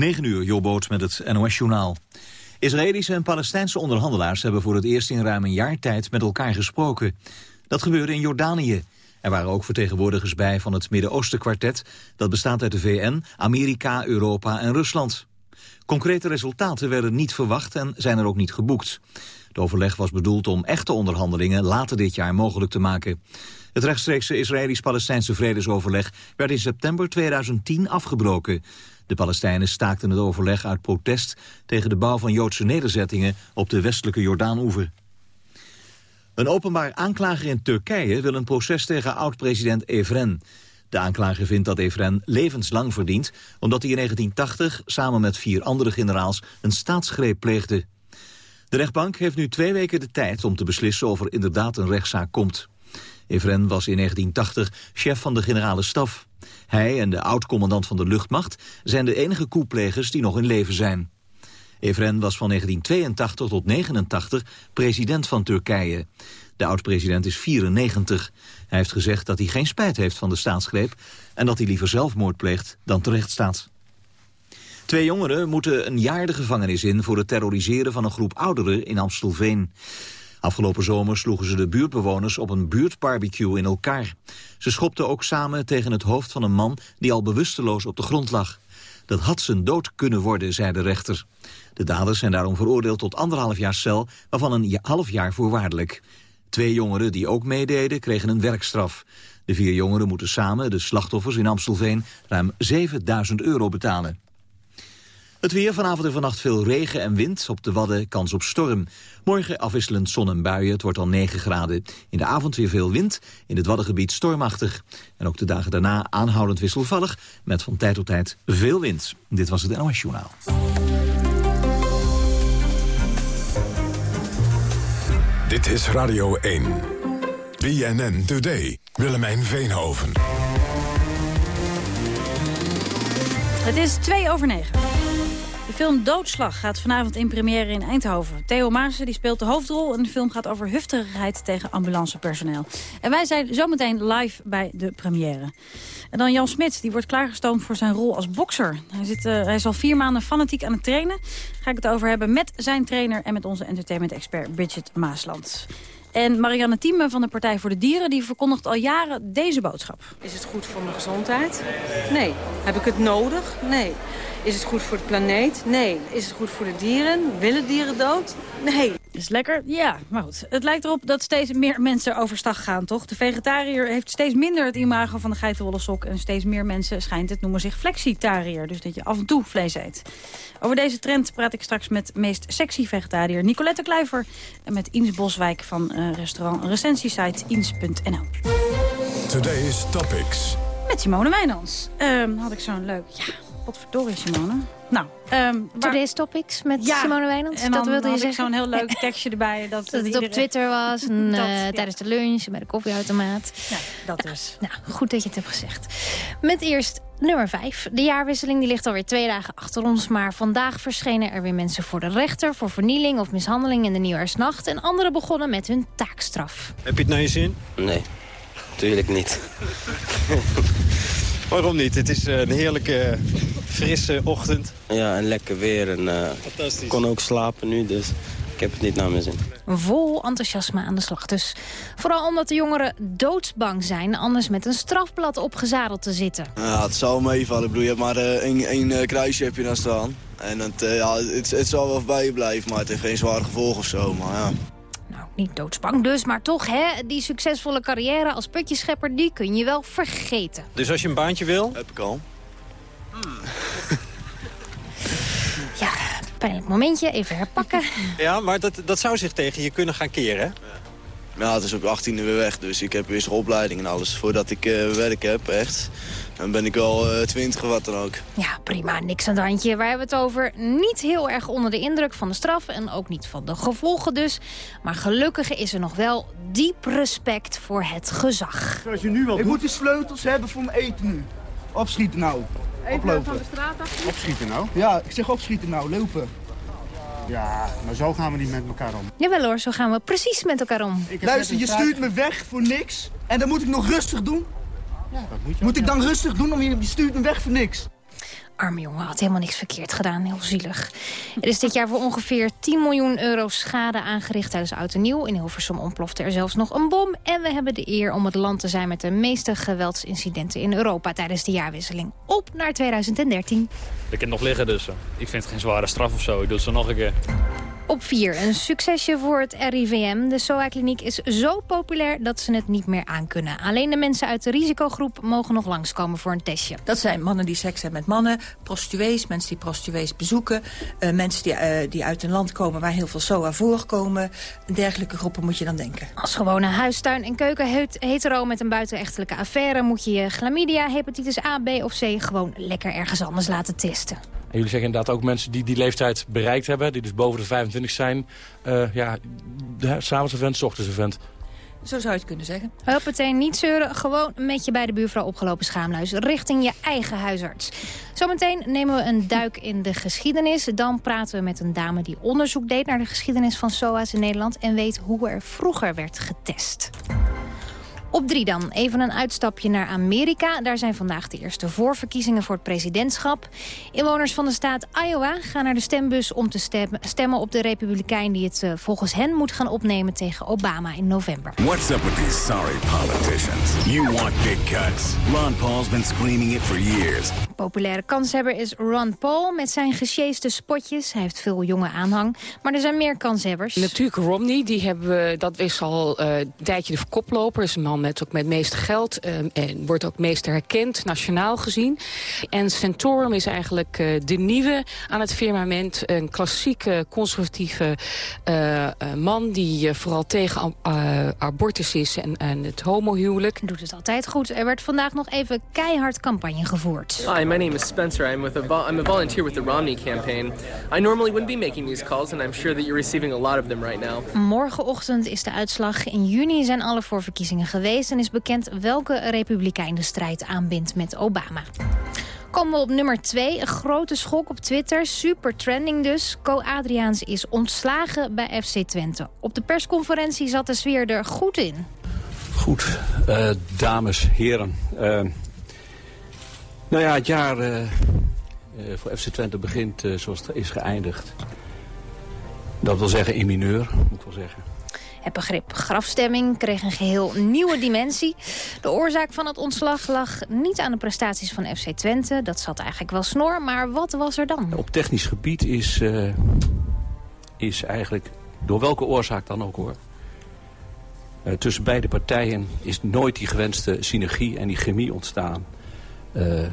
9 uur, Jobboot met het NOS-journaal. Israëlische en Palestijnse onderhandelaars hebben voor het eerst in ruim een jaar tijd met elkaar gesproken. Dat gebeurde in Jordanië. Er waren ook vertegenwoordigers bij van het Midden-Oosten-kwartet. Dat bestaat uit de VN, Amerika, Europa en Rusland. Concrete resultaten werden niet verwacht en zijn er ook niet geboekt. Het overleg was bedoeld om echte onderhandelingen later dit jaar mogelijk te maken. Het rechtstreekse Israëlisch-Palestijnse vredesoverleg werd in september 2010 afgebroken. De Palestijnen staakten het overleg uit protest tegen de bouw van Joodse nederzettingen op de westelijke Jordaan-oever. Een openbaar aanklager in Turkije wil een proces tegen oud-president Evren. De aanklager vindt dat Evren levenslang verdient... omdat hij in 1980 samen met vier andere generaals een staatsgreep pleegde. De rechtbank heeft nu twee weken de tijd om te beslissen of er inderdaad een rechtszaak komt. Evren was in 1980 chef van de generale staf. Hij en de oud-commandant van de luchtmacht zijn de enige koeplegers die nog in leven zijn. Evren was van 1982 tot 1989 president van Turkije. De oud-president is 94. Hij heeft gezegd dat hij geen spijt heeft van de staatsgreep... en dat hij liever zelfmoord pleegt dan terecht staat. Twee jongeren moeten een jaar de gevangenis in... voor het terroriseren van een groep ouderen in Amstelveen. Afgelopen zomer sloegen ze de buurtbewoners op een buurtbarbecue in elkaar. Ze schopten ook samen tegen het hoofd van een man die al bewusteloos op de grond lag. Dat had zijn dood kunnen worden, zei de rechter. De daders zijn daarom veroordeeld tot anderhalf jaar cel, waarvan een half jaar voorwaardelijk. Twee jongeren die ook meededen kregen een werkstraf. De vier jongeren moeten samen, de slachtoffers in Amstelveen, ruim 7000 euro betalen. Het weer vanavond en vannacht veel regen en wind. Op de Wadden kans op storm. Morgen afwisselend zon en buien. Het wordt al 9 graden. In de avond weer veel wind. In het Waddengebied stormachtig. En ook de dagen daarna aanhoudend wisselvallig. Met van tijd tot tijd veel wind. Dit was het NOS Journaal. Dit is Radio 1. BNN Today. Willemijn Veenhoven. Het is 2 over 9. De film Doodslag gaat vanavond in première in Eindhoven. Theo Maassen die speelt de hoofdrol en de film gaat over hufterigheid tegen ambulancepersoneel. En wij zijn zometeen live bij de première. En dan Jan Smit, die wordt klaargestoomd voor zijn rol als bokser. Hij, zit, uh, hij is al vier maanden fanatiek aan het trainen. Ga ik het over hebben met zijn trainer en met onze entertainment-expert Bridget Maasland. En Marianne Thieme van de Partij voor de Dieren... die verkondigt al jaren deze boodschap. Is het goed voor mijn gezondheid? Nee. Heb ik het nodig? Nee. Is het goed voor de planeet? Nee. Is het goed voor de dieren? Willen dieren dood? Nee. Is lekker? Ja, maar goed. Het lijkt erop dat steeds meer mensen overstag gaan, toch? De vegetariër heeft steeds minder het imago van de geitenwolle sok... en steeds meer mensen, schijnt het, noemen zich flexitariër. Dus dat je af en toe vlees eet. Over deze trend praat ik straks met meest sexy vegetariër Nicolette Kluiver... en met Ines Boswijk van uh, restaurant recensiesite ins.nl. Today's Topics. Met Simone Wijnands. Um, had ik zo'n leuk... Ja, Potverdorie, Simone. Nou, um, Today's Topics met ja, Simone Wijnands. En dat wilde je zeggen. zo'n heel leuk tekstje erbij. Dat, dat het iedereen... op Twitter was. En, dat, uh, ja. Tijdens de lunch, bij de koffieautomaat. Ja, dat dus. Nou, goed dat je het hebt gezegd. Met eerst nummer 5. De jaarwisseling die ligt alweer twee dagen achter ons. Maar vandaag verschenen er weer mensen voor de rechter... voor vernieling of mishandeling in de nieuwjaarsnacht. En anderen begonnen met hun taakstraf. Heb je het naar je zin? Nee, natuurlijk niet. Waarom niet? Het is een heerlijke, frisse ochtend. Ja, en lekker weer. En uh, Fantastisch. kon ook slapen nu, dus ik heb het niet naar mijn zin. Vol enthousiasme aan de slag dus. Vooral omdat de jongeren doodsbang zijn... anders met een strafblad opgezadeld te zitten. Ja, het zal meevallen. Ik bedoel, je hebt maar uh, één, één uh, kruisje heb je dan staan. En het, uh, ja, het, het zal wel bij je blijven, maar het heeft geen zware gevolgen of zo. Maar ja. Niet doodsbang dus, maar toch, hè, die succesvolle carrière als putjeschepper... die kun je wel vergeten. Dus als je een baantje wil? Heb ik al. Ja, pijnlijk momentje, even herpakken. Ja, maar dat, dat zou zich tegen je kunnen gaan keren, hè? Ja, het is op 18e weer weg, dus ik heb weer zo'n opleiding en alles. Voordat ik uh, werk heb, echt. Dan ben ik wel uh, 20 of wat dan ook. Ja, prima, niks aan het handje. Waar hebben we het over? Niet heel erg onder de indruk van de straf en ook niet van de gevolgen dus. Maar gelukkig is er nog wel diep respect voor het gezag. Zoals je nu wel ik moet de sleutels hebben voor mijn eten nu. Opschieten nou. Even Oplopen. van de straat af. Opschieten nou? Ja, ik zeg opschieten nou, lopen. Ja, maar zo gaan we niet met elkaar om. Jawel hoor, zo gaan we precies met elkaar om. Luister, je stuurt me weg voor niks. En dan moet ik nog rustig doen? Ja, dat moet je Moet ik dan rustig doen? Om je, je stuurt me weg voor niks. Arme jongen, had helemaal niks verkeerd gedaan. Heel zielig. Er is dit jaar voor ongeveer 10 miljoen euro schade aangericht tijdens Oud en Nieuw. In Hilversum ontplofte er zelfs nog een bom. En we hebben de eer om het land te zijn met de meeste geweldsincidenten in Europa tijdens de jaarwisseling. Op naar 2013. Ik kan nog liggen, dus eh, ik vind het geen zware straf of zo. Ik doe het zo nog een keer. Op 4. Een succesje voor het RIVM. De SOA-kliniek is zo populair dat ze het niet meer aankunnen. Alleen de mensen uit de risicogroep mogen nog langskomen voor een testje. Dat zijn mannen die seks hebben met mannen, prostituees, mensen die prostituees bezoeken... Uh, mensen die, uh, die uit een land komen waar heel veel SOA voorkomen. Dergelijke groepen moet je dan denken. Als gewone huistuin- en keuken hetero met een buitenechtelijke affaire... moet je je chlamydia, hepatitis A, B of C gewoon lekker ergens anders laten testen. En jullie zeggen inderdaad ook mensen die die leeftijd bereikt hebben... die dus boven de 25 zijn, uh, ja, s'avonds event, s ochtends event. Zo zou je het kunnen zeggen. Huppatee, niet zeuren. Gewoon met je bij de buurvrouw opgelopen schaamluis. Richting je eigen huisarts. Zometeen nemen we een duik in de geschiedenis. Dan praten we met een dame die onderzoek deed naar de geschiedenis van SOA's in Nederland... en weet hoe er vroeger werd getest. Op drie dan. Even een uitstapje naar Amerika. Daar zijn vandaag de eerste voorverkiezingen voor het presidentschap. Inwoners van de staat Iowa gaan naar de stembus om te stemmen op de republikein die het uh, volgens hen moet gaan opnemen tegen Obama in november. What's up with these sorry politicians? You want big cuts. Ron Paul's been screaming it for years. Populaire kanshebber is Ron Paul met zijn gesjeeste spotjes. Hij heeft veel jonge aanhang, maar er zijn meer kanshebbers. Natuurlijk Romney, die hebben we, dat is al uh, een tijdje de koploper. is een man met ook met het meeste geld uh, en wordt ook het meest herkend, nationaal gezien. En Centorum is eigenlijk uh, de nieuwe aan het firmament. Een klassieke conservatieve uh, man die vooral tegen abortus is en, en het homohuwelijk. Doet het altijd goed. Er werd vandaag nog even keihard campagne gevoerd. Hi, my name is Spencer. I'm, with a I'm a volunteer with the Romney campaign. I normally wouldn't be making these calls and I'm sure that you're receiving a lot of them right now. Morgenochtend is de uitslag. In juni zijn alle voorverkiezingen geweest en is bekend welke republikein de strijd aanbindt met Obama. Komen we op nummer 2. Een grote schok op Twitter. Super trending dus. Co Adriaans is ontslagen bij FC Twente. Op de persconferentie zat de sfeer er goed in. Goed, uh, dames, heren. Uh, nou ja, het jaar uh, voor FC Twente begint zoals het is geëindigd. Dat wil zeggen in mineur, moet ik wel zeggen. Het begrip grafstemming kreeg een geheel nieuwe dimensie. De oorzaak van het ontslag lag niet aan de prestaties van FC Twente. Dat zat eigenlijk wel snor, maar wat was er dan? Op technisch gebied is, uh, is eigenlijk, door welke oorzaak dan ook hoor... Uh, tussen beide partijen is nooit die gewenste synergie en die chemie ontstaan... Uh,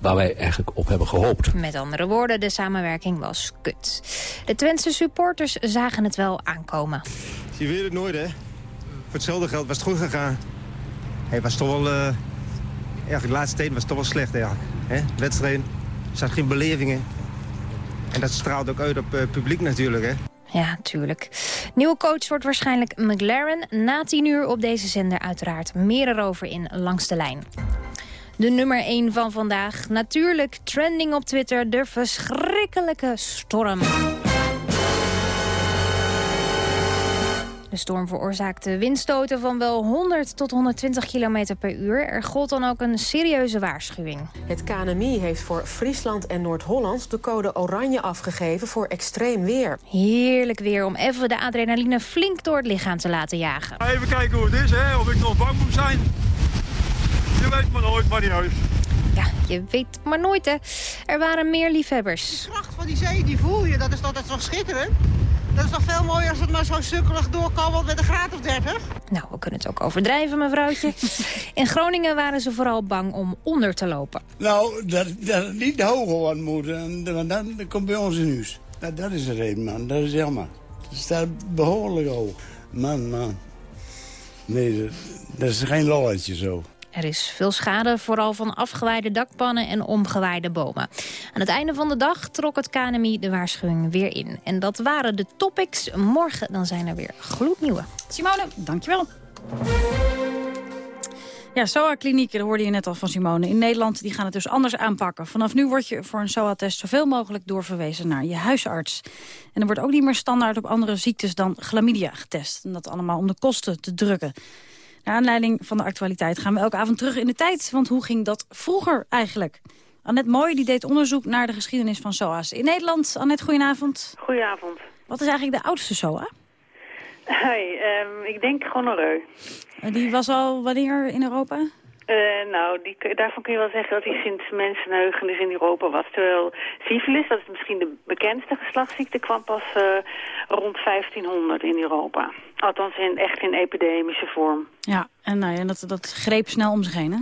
waar wij eigenlijk op hebben gehoopt. Met andere woorden, de samenwerking was kut. De Twentse supporters zagen het wel aankomen. Je weet het nooit, hè? Voor hetzelfde geld was het goed gegaan. Hij was toch wel... Uh, eigenlijk de laatste tijd was het toch wel slecht, eigenlijk. Hè? Wedstrijd, er zat geen belevingen. En dat straalt ook uit op uh, publiek natuurlijk, hè? Ja, tuurlijk. Nieuwe coach wordt waarschijnlijk McLaren. Na tien uur op deze zender uiteraard meer erover in Langs de Lijn. De nummer 1 van vandaag. Natuurlijk trending op Twitter. De verschrikkelijke storm. De storm veroorzaakte windstoten van wel 100 tot 120 km per uur. Er gold dan ook een serieuze waarschuwing. Het KNMI heeft voor Friesland en Noord-Holland de code oranje afgegeven voor extreem weer. Heerlijk weer om even de adrenaline flink door het lichaam te laten jagen. Even kijken hoe het is, hè? of ik nog bang moet zijn. Je weet maar nooit, uit. Ja, je weet maar nooit, hè. Er waren meer liefhebbers. De kracht van die zee, die voel je. Dat is toch, dat is toch schitterend? Dat is toch veel mooier als het maar zo sukkelig doorkabbelt met een graad of 30? Nou, we kunnen het ook overdrijven, mevrouwtje. In Groningen waren ze vooral bang om onder te lopen. Nou, dat, dat het niet hoger wordt moeten, want dan, dan komt bij ons in huis. Dat, dat is de reden, man. Dat is jammer. Het staat behoorlijk hoog. Man, man. Nee, dat, dat is geen lolletje zo. Er is veel schade, vooral van afgewaaide dakpannen en omgewaaide bomen. Aan het einde van de dag trok het KNMI de waarschuwing weer in. En dat waren de topics. Morgen dan zijn er weer gloednieuwe. Simone, dankjewel. Ja, SOA-klinieken, hoorde je net al van Simone. In Nederland die gaan het dus anders aanpakken. Vanaf nu word je voor een SOA-test zoveel mogelijk doorverwezen naar je huisarts. En er wordt ook niet meer standaard op andere ziektes dan chlamydia getest. En dat allemaal om de kosten te drukken. Naar aanleiding van de actualiteit gaan we elke avond terug in de tijd. Want hoe ging dat vroeger eigenlijk? Annette Mooi die deed onderzoek naar de geschiedenis van SOA's. In Nederland, Annette, goedenavond. Goedenavond. Wat is eigenlijk de oudste SOA? Hoi, ehm, ik denk gonoreu. Uh, die was al wanneer in Europa? Uh, nou, die, daarvan kun je wel zeggen dat die sinds mensenheugenis in Europa was. Terwijl syfilis, dat is misschien de bekendste geslachtsziekte, kwam pas uh, rond 1500 in Europa. Althans in, echt in epidemische vorm. Ja, en, nou ja, dat, dat greep snel om zich heen, hè?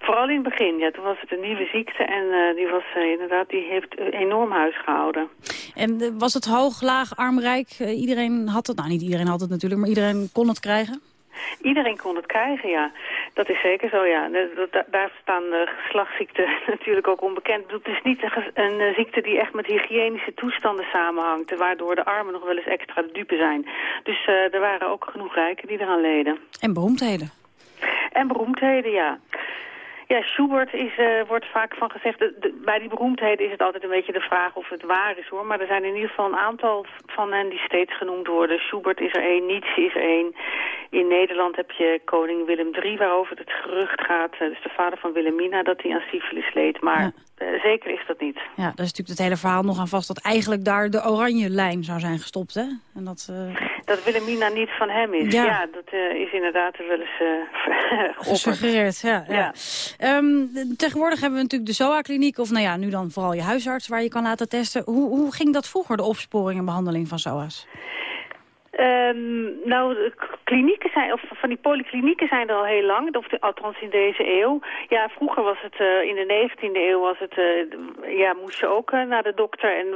Vooral in het begin, ja. Toen was het een nieuwe ziekte en uh, die was uh, inderdaad, die heeft enorm huis gehouden. En was het hoog, laag, armrijk? iedereen had het, nou niet iedereen had het natuurlijk, maar iedereen kon het krijgen? Iedereen kon het krijgen, ja. Dat is zeker zo, ja. Da daar staan de geslachtsziekten natuurlijk ook onbekend. Het is niet een, een, ziekte die echt met hygiënische toestanden samenhangt... waardoor de armen nog wel eens extra dupe zijn. Dus er waren ook genoeg rijken die eraan leden. En beroemdheden? En beroemdheden, ja. Ja, Schubert is, uh, wordt vaak van gezegd... De, de, bij die beroemdheden is het altijd een beetje de vraag of het waar is, hoor. Maar er zijn in ieder geval een aantal van hen die steeds genoemd worden. Schubert is er één, Nietzsche is er één. In Nederland heb je koning Willem III, waarover het gerucht gaat... dus de vader van Wilhelmina, dat hij aan syfilis leed. Maar ja. uh, zeker is dat niet. Ja, dat is natuurlijk het hele verhaal nog aan vast... dat eigenlijk daar de oranje lijn zou zijn gestopt, hè? En dat. Dat Wilhelmina niet van hem is. Ja, ja dat is inderdaad wel eens gesuggereerd. Ja, ja. ja. Um, tegenwoordig hebben we natuurlijk de SOA-kliniek... of nou ja, nu dan vooral je huisarts waar je kan laten testen. Hoe, hoe ging dat vroeger, de opsporing en behandeling van SOA's? Um, nou, klinieken zijn, of van die polyklinieken zijn er al heel lang, of de, althans in deze eeuw. Ja, vroeger was het, uh, in de 19e eeuw was het, uh, ja, moest je ook uh, naar de dokter. En,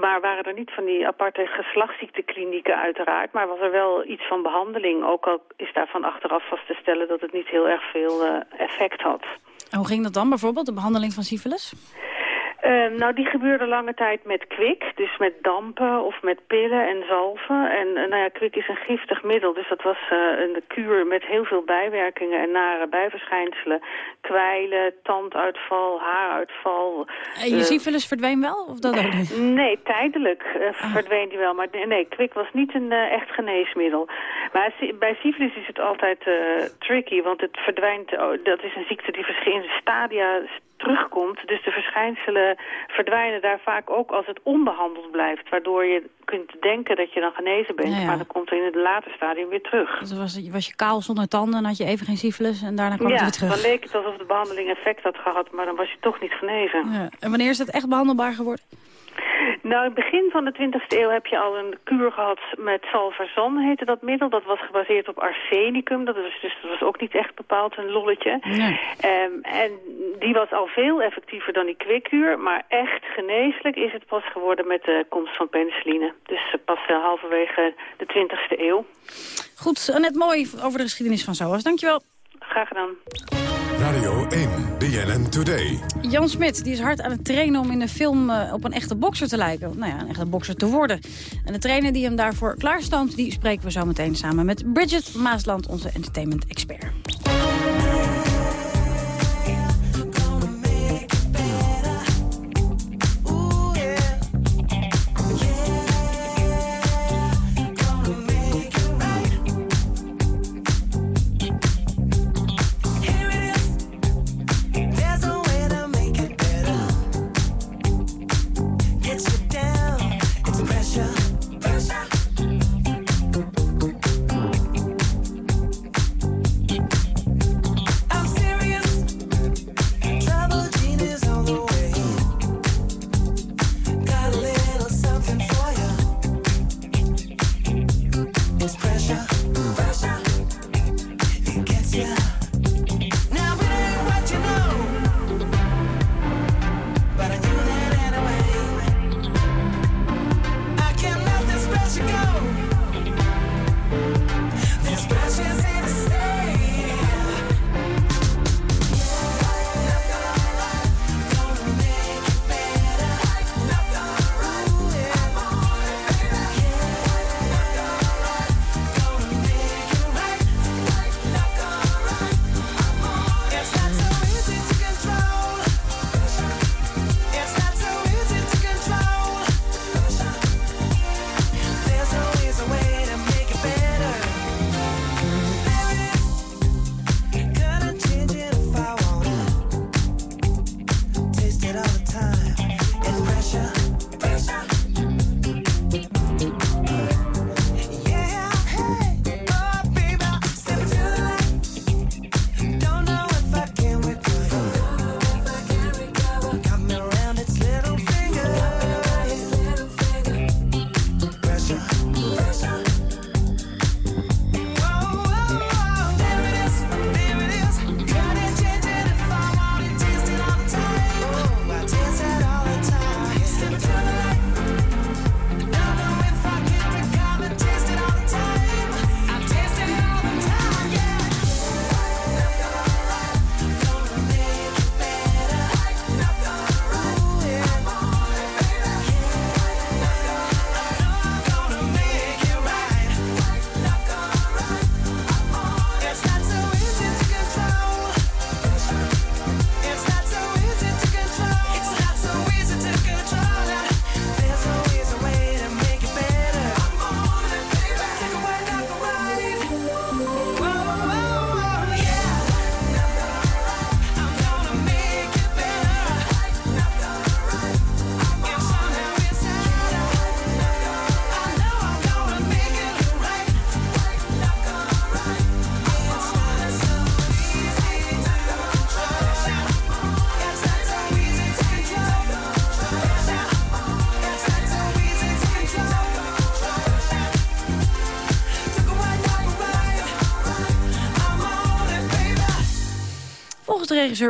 maar waren er niet van die aparte geslachtsziekteklinieken uiteraard. Maar was er wel iets van behandeling, ook al is daarvan achteraf vast te stellen dat het niet heel erg veel effect had. En hoe ging dat dan bijvoorbeeld, de behandeling van syfilis? Uh, nou, die gebeurde lange tijd met kwik, dus met dampen of met pillen en zalven. En uh, nou ja, kwik is een giftig middel, dus dat was uh, een kuur met heel veel bijwerkingen en nare bijverschijnselen. Kwijlen, tanduitval, haaruitval. En je syfilis verdween wel, of dat ook niet? Nee, tijdelijk ah. verdween die wel, maar nee, kwik was niet een echt geneesmiddel. Maar bij syfilis is het altijd tricky, want het verdwijnt, oh, dat is een ziekte die verschillende stadia terugkomt. Dus de verschijnselen verdwijnen daar vaak ook als het onbehandeld blijft. Waardoor je kunt denken dat je dan genezen bent. Ja, ja. Maar dan komt er in het later stadium weer terug. Dus was, was je kaal zonder tanden en had je even geen syfilis en daarna kwam ja, het weer terug. dan leek het alsof de behandeling effect had gehad. Maar dan was je toch niet genezen. Ja. En wanneer is het echt behandelbaar geworden? Nou, in het begin van de 20e eeuw heb je al een kuur gehad met salvarsan, heette dat middel. Dat was gebaseerd op arsenicum, dat was, dus dat was ook niet echt bepaald een lolletje. Nee. Um, en die was al veel effectiever dan die kwikkuur, maar echt geneeslijk is het pas geworden met de komst van penicilline. Dus pas uh, halverwege de 20e eeuw. Goed, net mooi over de geschiedenis van SOAS. Dankjewel. Graag gedaan. Radio 1, BNN Today. Jan Smit die is hard aan het trainen om in een film uh, op een echte bokser te lijken. Nou ja, een echte bokser te worden. En de trainer die hem daarvoor klaarstoomt, die spreken we zo meteen samen met Bridget Maasland, onze entertainment expert.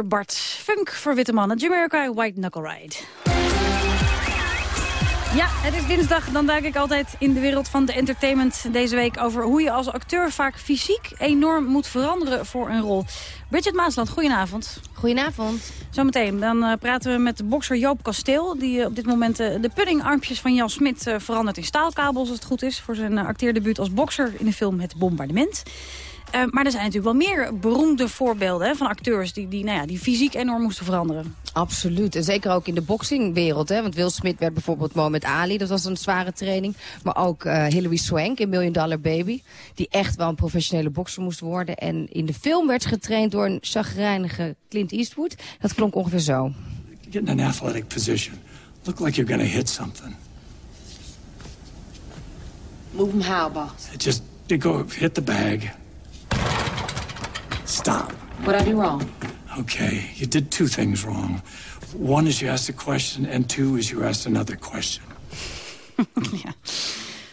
Bart Funk voor Witte Mannen. Jamiroquai, White Knuckle Ride. Ja, het is dinsdag. Dan duik ik altijd in de wereld van de entertainment deze week... over hoe je als acteur vaak fysiek enorm moet veranderen voor een rol. Bridget Maasland, goedenavond. Goedenavond. Zometeen, dan uh, praten we met de bokser Joop Kasteel... die uh, op dit moment uh, de puddingarmpjes van Jan Smit verandert in staalkabels... als het goed is, voor zijn acteerdebuut als bokser in de film Het Bombardement. Uh, maar er zijn natuurlijk wel meer beroemde voorbeelden hè, van acteurs... Die, die, nou ja, die fysiek enorm moesten veranderen. Absoluut. En zeker ook in de boxingwereld. Hè? Want Will Smith werd bijvoorbeeld Mohamed Ali. Dat was een zware training. Maar ook uh, Hilary Swank in Million Dollar Baby. Die echt wel een professionele bokser moest worden. En in de film werd getraind door een chagrijnige Clint Eastwood. Dat klonk ongeveer zo. Get in an athletic position. Look like you're gonna hit something. Move him how, boss? Just go hit the bag. Stop. What I do wrong? Okay, you did two things wrong. One is you asked a question, and two is you asked another question. ja.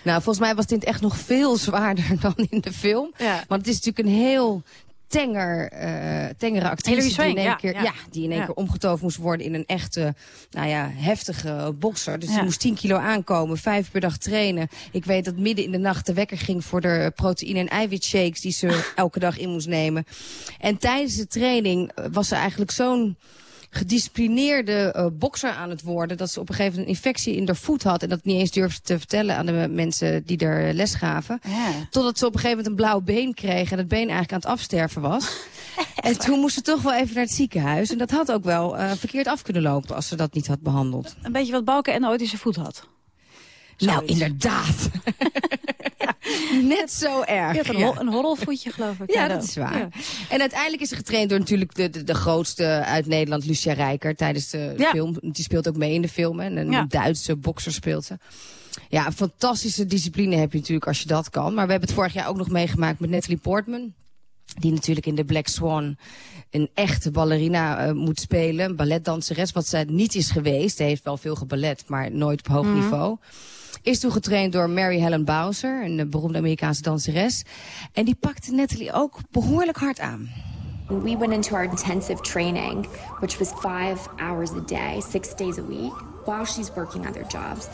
Nou, volgens mij was dit echt nog veel zwaarder dan in de film. Ja. Want het is natuurlijk een heel tenger, uh, tengere actrice die in één, ja, keer, ja. ja. die in één Ja. keer omgetoverd moest worden in een echte, nou ja, heftige bokser. Dus die moest 10 kilo aankomen, vijf per dag trainen. Ik weet dat midden in de nacht de wekker ging voor de proteïne- en eiwitshakes die ze elke dag in moest nemen. En tijdens de training eh, was ze eigenlijk zo'n gedisciplineerde eh, bokser aan het worden... dat ze op een gegeven moment een infectie in haar voet had... en dat niet eens durfde te vertellen aan de mensen die er les gaven. Totdat ze op een gegeven moment een blauw been kreeg... en het been eigenlijk aan het afsterven was. en toen moest ze toch wel even naar het ziekenhuis. En dat had ook wel eh, verkeerd af kunnen lopen als ze dat niet had behandeld. Een beetje wat Balken en ooit in zijn voet had. Nou, inderdaad. Net zo erg. Je had een, ja. hol- een horrelvoetje, geloof ik. Ja, dat is waar. Ja. En uiteindelijk is ze getraind door natuurlijk de, de, de grootste uit Nederland, Lucia Rijker, tijdens de Ja. film. Die speelt ook mee in de film. En een. Duitse bokser speelt ze. Ja, een fantastische discipline heb je natuurlijk als je dat kan. Maar we hebben het vorig jaar ook nog meegemaakt met Natalie Portman. Die natuurlijk in de Black Swan een echte ballerina eh, moet spelen. Een balletdanseres, wat zij niet is geweest. Ze heeft wel veel geballet, maar nooit op hoog Mhm. niveau. Is toen getraind door Mary Helen Bowser, een eh, beroemde Amerikaanse danseres. En die pakte Natalie ook behoorlijk hard aan. We went into our intensive training, which was five hours a day, six days a week, while she's working other jobs.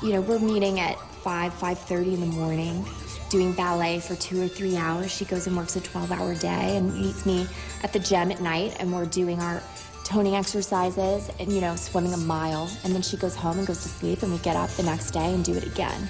You know, we're meeting at 5, 5.30 in the morning, doing ballet for two or three hours. She goes and works a 12-hour day and meets me at the gym at night, and we're doing our toning exercises and, you know, swimming a mile. And then she goes home and goes to sleep, and we get up the next day and do it again.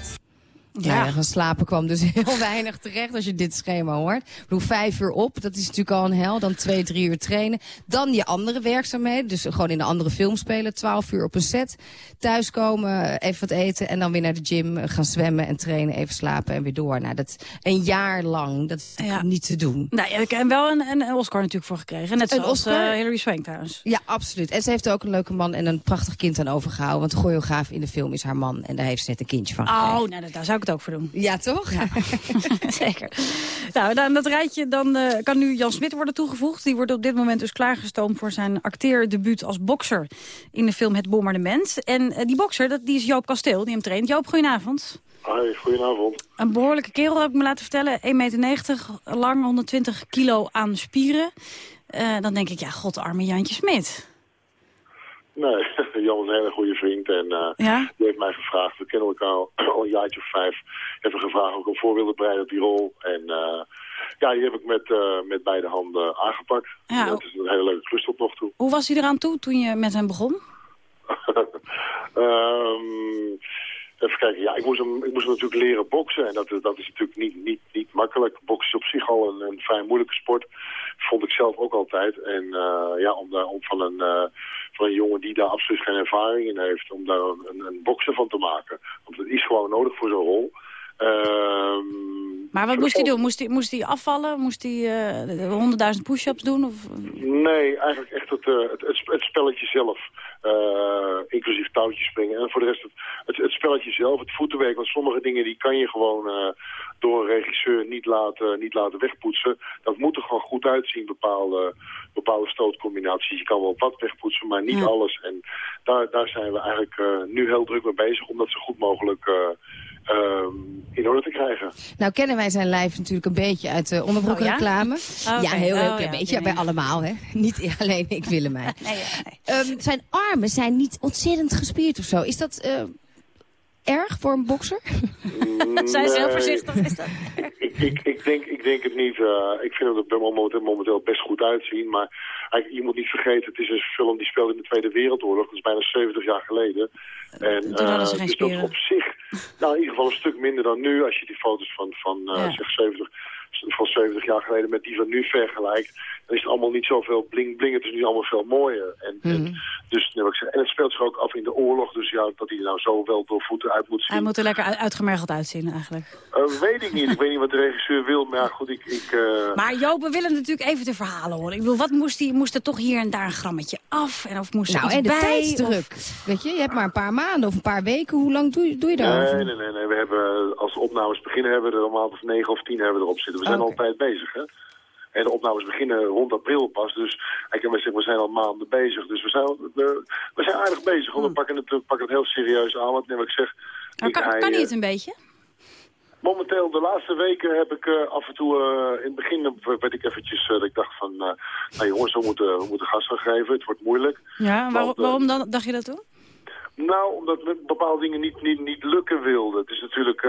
Ja. van slapen kwam dus heel weinig terecht als je dit schema hoort. Ik bedoel, vijf uur op, dat is natuurlijk al een hel. Dan twee, drie uur trainen. Dan je andere werkzaamheden, dus gewoon in een andere film spelen. Twaalf uur op een set. Thuiskomen, even wat eten en dan weer naar de gym eh, gaan zwemmen en trainen. Even slapen en weer door. Nou, dat een jaar lang, dat is niet te doen. Nou, ja, ik heb wel een, een Oscar natuurlijk voor gekregen. Net Een zoals Oscar? eh, Hilary Swank trouwens. Ja, absoluut. En ze heeft er ook een leuke man en een prachtig kind aan overgehouden. Want de choreograaf in de film is haar man. En daar heeft ze net een kindje van gekregen. Oh, nou, daar zou ik het ook voor doen. Ja, toch? Zeker. Nou, dan dat rijtje dan, eh, kan nu Jan Smit worden toegevoegd. Die wordt op dit moment dus klaargestoomd voor zijn acteerdebuut als bokser in de film Het Bombardement. En eh, die bokser, dat, die is Joop Kasteel, die hem traint. Joop, goedenavond. Hoi, goedenavond. Een behoorlijke kerel heb ik me laten vertellen. 1,90 meter lang, 120 kilo aan spieren. Eh, dan denk ik, ja, god, arme Jantje Smit. Nee, Jan is een hele goede vriend en eh, Ja? die heeft mij gevraagd. We kennen elkaar al, al een jaartje of vijf. Heeft me gevraagd of ik voor wilde bereiden op die rol. En eh, ja, die heb ik met, eh, met beide handen aangepakt. Ja. Dat is een hele leuke klus tot nog toe. Hoe was hij eraan toe toen je met hem begon? Ehm, ja, ik moest, hem, ik moest natuurlijk leren boksen. En dat, dat is natuurlijk niet, niet, niet makkelijk. Boksen is op zich al een, een vrij moeilijke sport. Vond ik zelf ook altijd. En eh, ja, om, daar, om van, een, eh, van een jongen die daar absoluut geen ervaring in heeft... om daar een, een, boksen van te maken. Want het is gewoon nodig voor zo'n rol. Ehm, Maar wat moest hij doen? Moest hij, moest hij afvallen? Moest hij eh, 100.000 push-ups doen? Of... Nee, eigenlijk echt het, eh, het, het, sp- het spelletje zelf. Eh, inclusief touwtjes springen. En voor de rest het, het, het spelletje zelf, het voetenwerk. Want sommige dingen die kan je gewoon door een regisseur niet laten, niet laten wegpoetsen. Dat moet er gewoon goed uitzien, bepaalde, bepaalde stootcombinaties. Je kan wel wat wegpoetsen, maar niet Ja. alles. En daar, daar zijn we eigenlijk nu heel druk mee bezig om dat zo goed mogelijk... eh, ehm, in orde te krijgen. Nou kennen wij zijn lijf natuurlijk een beetje uit de onderbroekreclame. Oh, ja? oké. heel, heel Oh, klein ja, beetje. oké, bij ja. allemaal, hè. Niet alleen ik, Willemijn. Nee, ja, nee. Ehm, zijn armen zijn niet ontzettend gespierd of zo. Is dat eh, erg voor een bokser? Zij is heel Nee. voorzichtig. Is dat? Ik, ik, ik, denk, ik denk het niet. eh, ik vind het er momenteel, momenteel best goed uitzien. Maar eigenlijk, je moet niet vergeten, het is een film die speelde in de Tweede Wereldoorlog. Dat is bijna 70 jaar geleden. En, Toen hadden ze eh, geen dus dat op zich, nou in ieder geval een stuk minder dan nu. Als je die foto's van, van eh, Ja. zeg 70, van 70 jaar geleden met die van nu vergelijkt. Dan is het allemaal niet zoveel bling bling. Het is nu allemaal veel mooier. En, en, dus, nou, ik zeg, en het speelt zich ook af in de oorlog. Dus ja, dat hij er nou zo wel door voeten uit moet zien. Hij moet er lekker uit- uitgemergeld uitzien eigenlijk. Eh, weet ik niet. Ik weet niet wat de regisseur wil. Maar ja, goed, ik... ik eh, Maar Joop, we willen natuurlijk even de verhalen horen. Ik bedoel, wat moest hij? Moest er toch hier en daar een grammetje af? En of moest er nou, iets en de bij? tijdsdruk. Of- Weet je, je hebt maar een paar maanden of een paar weken. Hoe lang doe je, doe je daarover? Nee, nee, nee, nee. We hebben, als de opnames beginnen, hebben we er een maand of negen of tien hebben we erop zitten. We zijn Oké. altijd bezig, hè. En de opnames beginnen rond april pas. Dus ik kan maar zeggen, we zijn al maanden bezig. Dus we zijn, we, we zijn aardig bezig. Want we pakken het, we pakken het heel serieus aan. Want nee, wat ik zeg... Maar kan, hij, kan hij eh, het een beetje? Momenteel, de laatste weken heb ik eh, af en toe... eh, in het begin werd ik eventjes... dat ik dacht van... nou jongens, we moeten, we moeten gas gaan geven. Het wordt moeilijk. Ja, Want, eh, waarom dan, dacht je dat toen? nou, omdat we bepaalde dingen niet, niet, niet lukken wilden. Het is natuurlijk...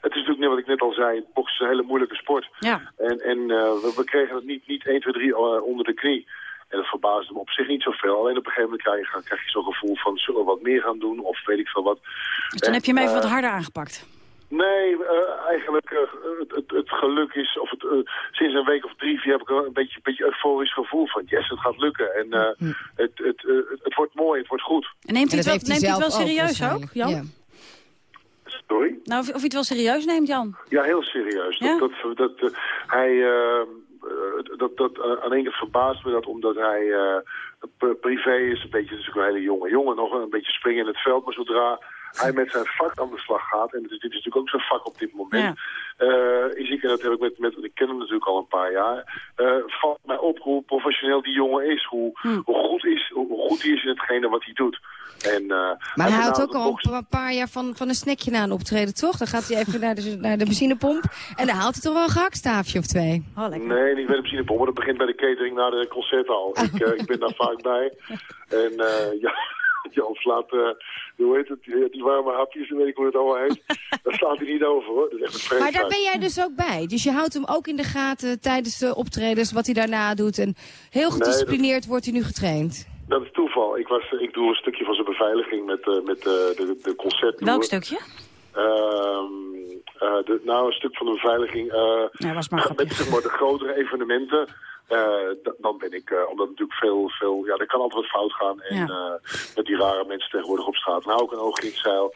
het is natuurlijk net wat ik net al zei, boksen is een hele moeilijke sport. Ja. En, en eh, we, we kregen het niet, niet 1, 2, 3 eh, onder de knie. En dat verbaasde me op zich niet zoveel. Alleen op een gegeven moment krijg je, krijg je zo'n gevoel van zullen we wat meer gaan doen of weet ik veel wat. Dus toen En, heb je hem even eh, wat harder aangepakt. Nee, eh, eigenlijk uh, het, het, het, geluk is, of het, uh, sinds een week of drie, vier heb ik een beetje, een beetje euforisch gevoel van yes, het gaat lukken. En uh, hm. het, het, het, het wordt mooi, het wordt goed. En neemt hij het wel, neemt hij het wel serieus ook, ook Jan? Ja. Sorry? Nou, of, of hij het wel serieus neemt, Jan? Ja, heel serieus. Ja? Dat, dat, dat, uh, hij, uh, dat, dat, uh, aan één kant verbaast me dat omdat hij privé is, een beetje natuurlijk een hele jonge jongen nog, een beetje springen in het veld. Maar zodra hij met zijn vak aan de slag gaat, en dit is natuurlijk ook zijn vak op dit moment, ja. uh, is ik, en dat heb ik met, met, ik ken hem natuurlijk al een paar jaar, uh, valt mij op hoe professioneel die jongen is, hoe, hm. hoe, goed, is, hoe goed hij is in hetgene wat hij doet. En, uh, maar hij houdt ook al een paar jaar van, van een snackje na een optreden, toch? Dan gaat hij even naar de, naar de benzinepomp en dan haalt hij toch wel een gehaktstaafje of twee. Oh, nee, niet bij de benzinepomp, maar dat begint bij de catering naar de concerthal. Oh. Ik, uh, ik ben daar vaak bij. En uh, ja, Jan slaat, uh, hoe heet het, die, die warme hapjes, weet ik hoe het allemaal heet. Daar slaat hij niet over hoor. Dat is echt een maar daar ben jij dus ook bij. Dus je houdt hem ook in de gaten tijdens de optredens, wat hij daarna doet. En heel gedisciplineerd nee, dat... wordt hij nu getraind. Dat is toeval. Ik, was, ik doe een stukje van zijn beveiliging met, uh, met uh, de, de concert. Welk stukje? Uh, de, nou, een stuk van de beveiliging. ja, was maar met zeg maar, de grotere evenementen. Uh, dan ben ik, uh, omdat natuurlijk veel, veel, ja, er kan altijd wat fout gaan. En ja. uh, met die rare mensen tegenwoordig op straat. Nou, ook een oog in het zeil.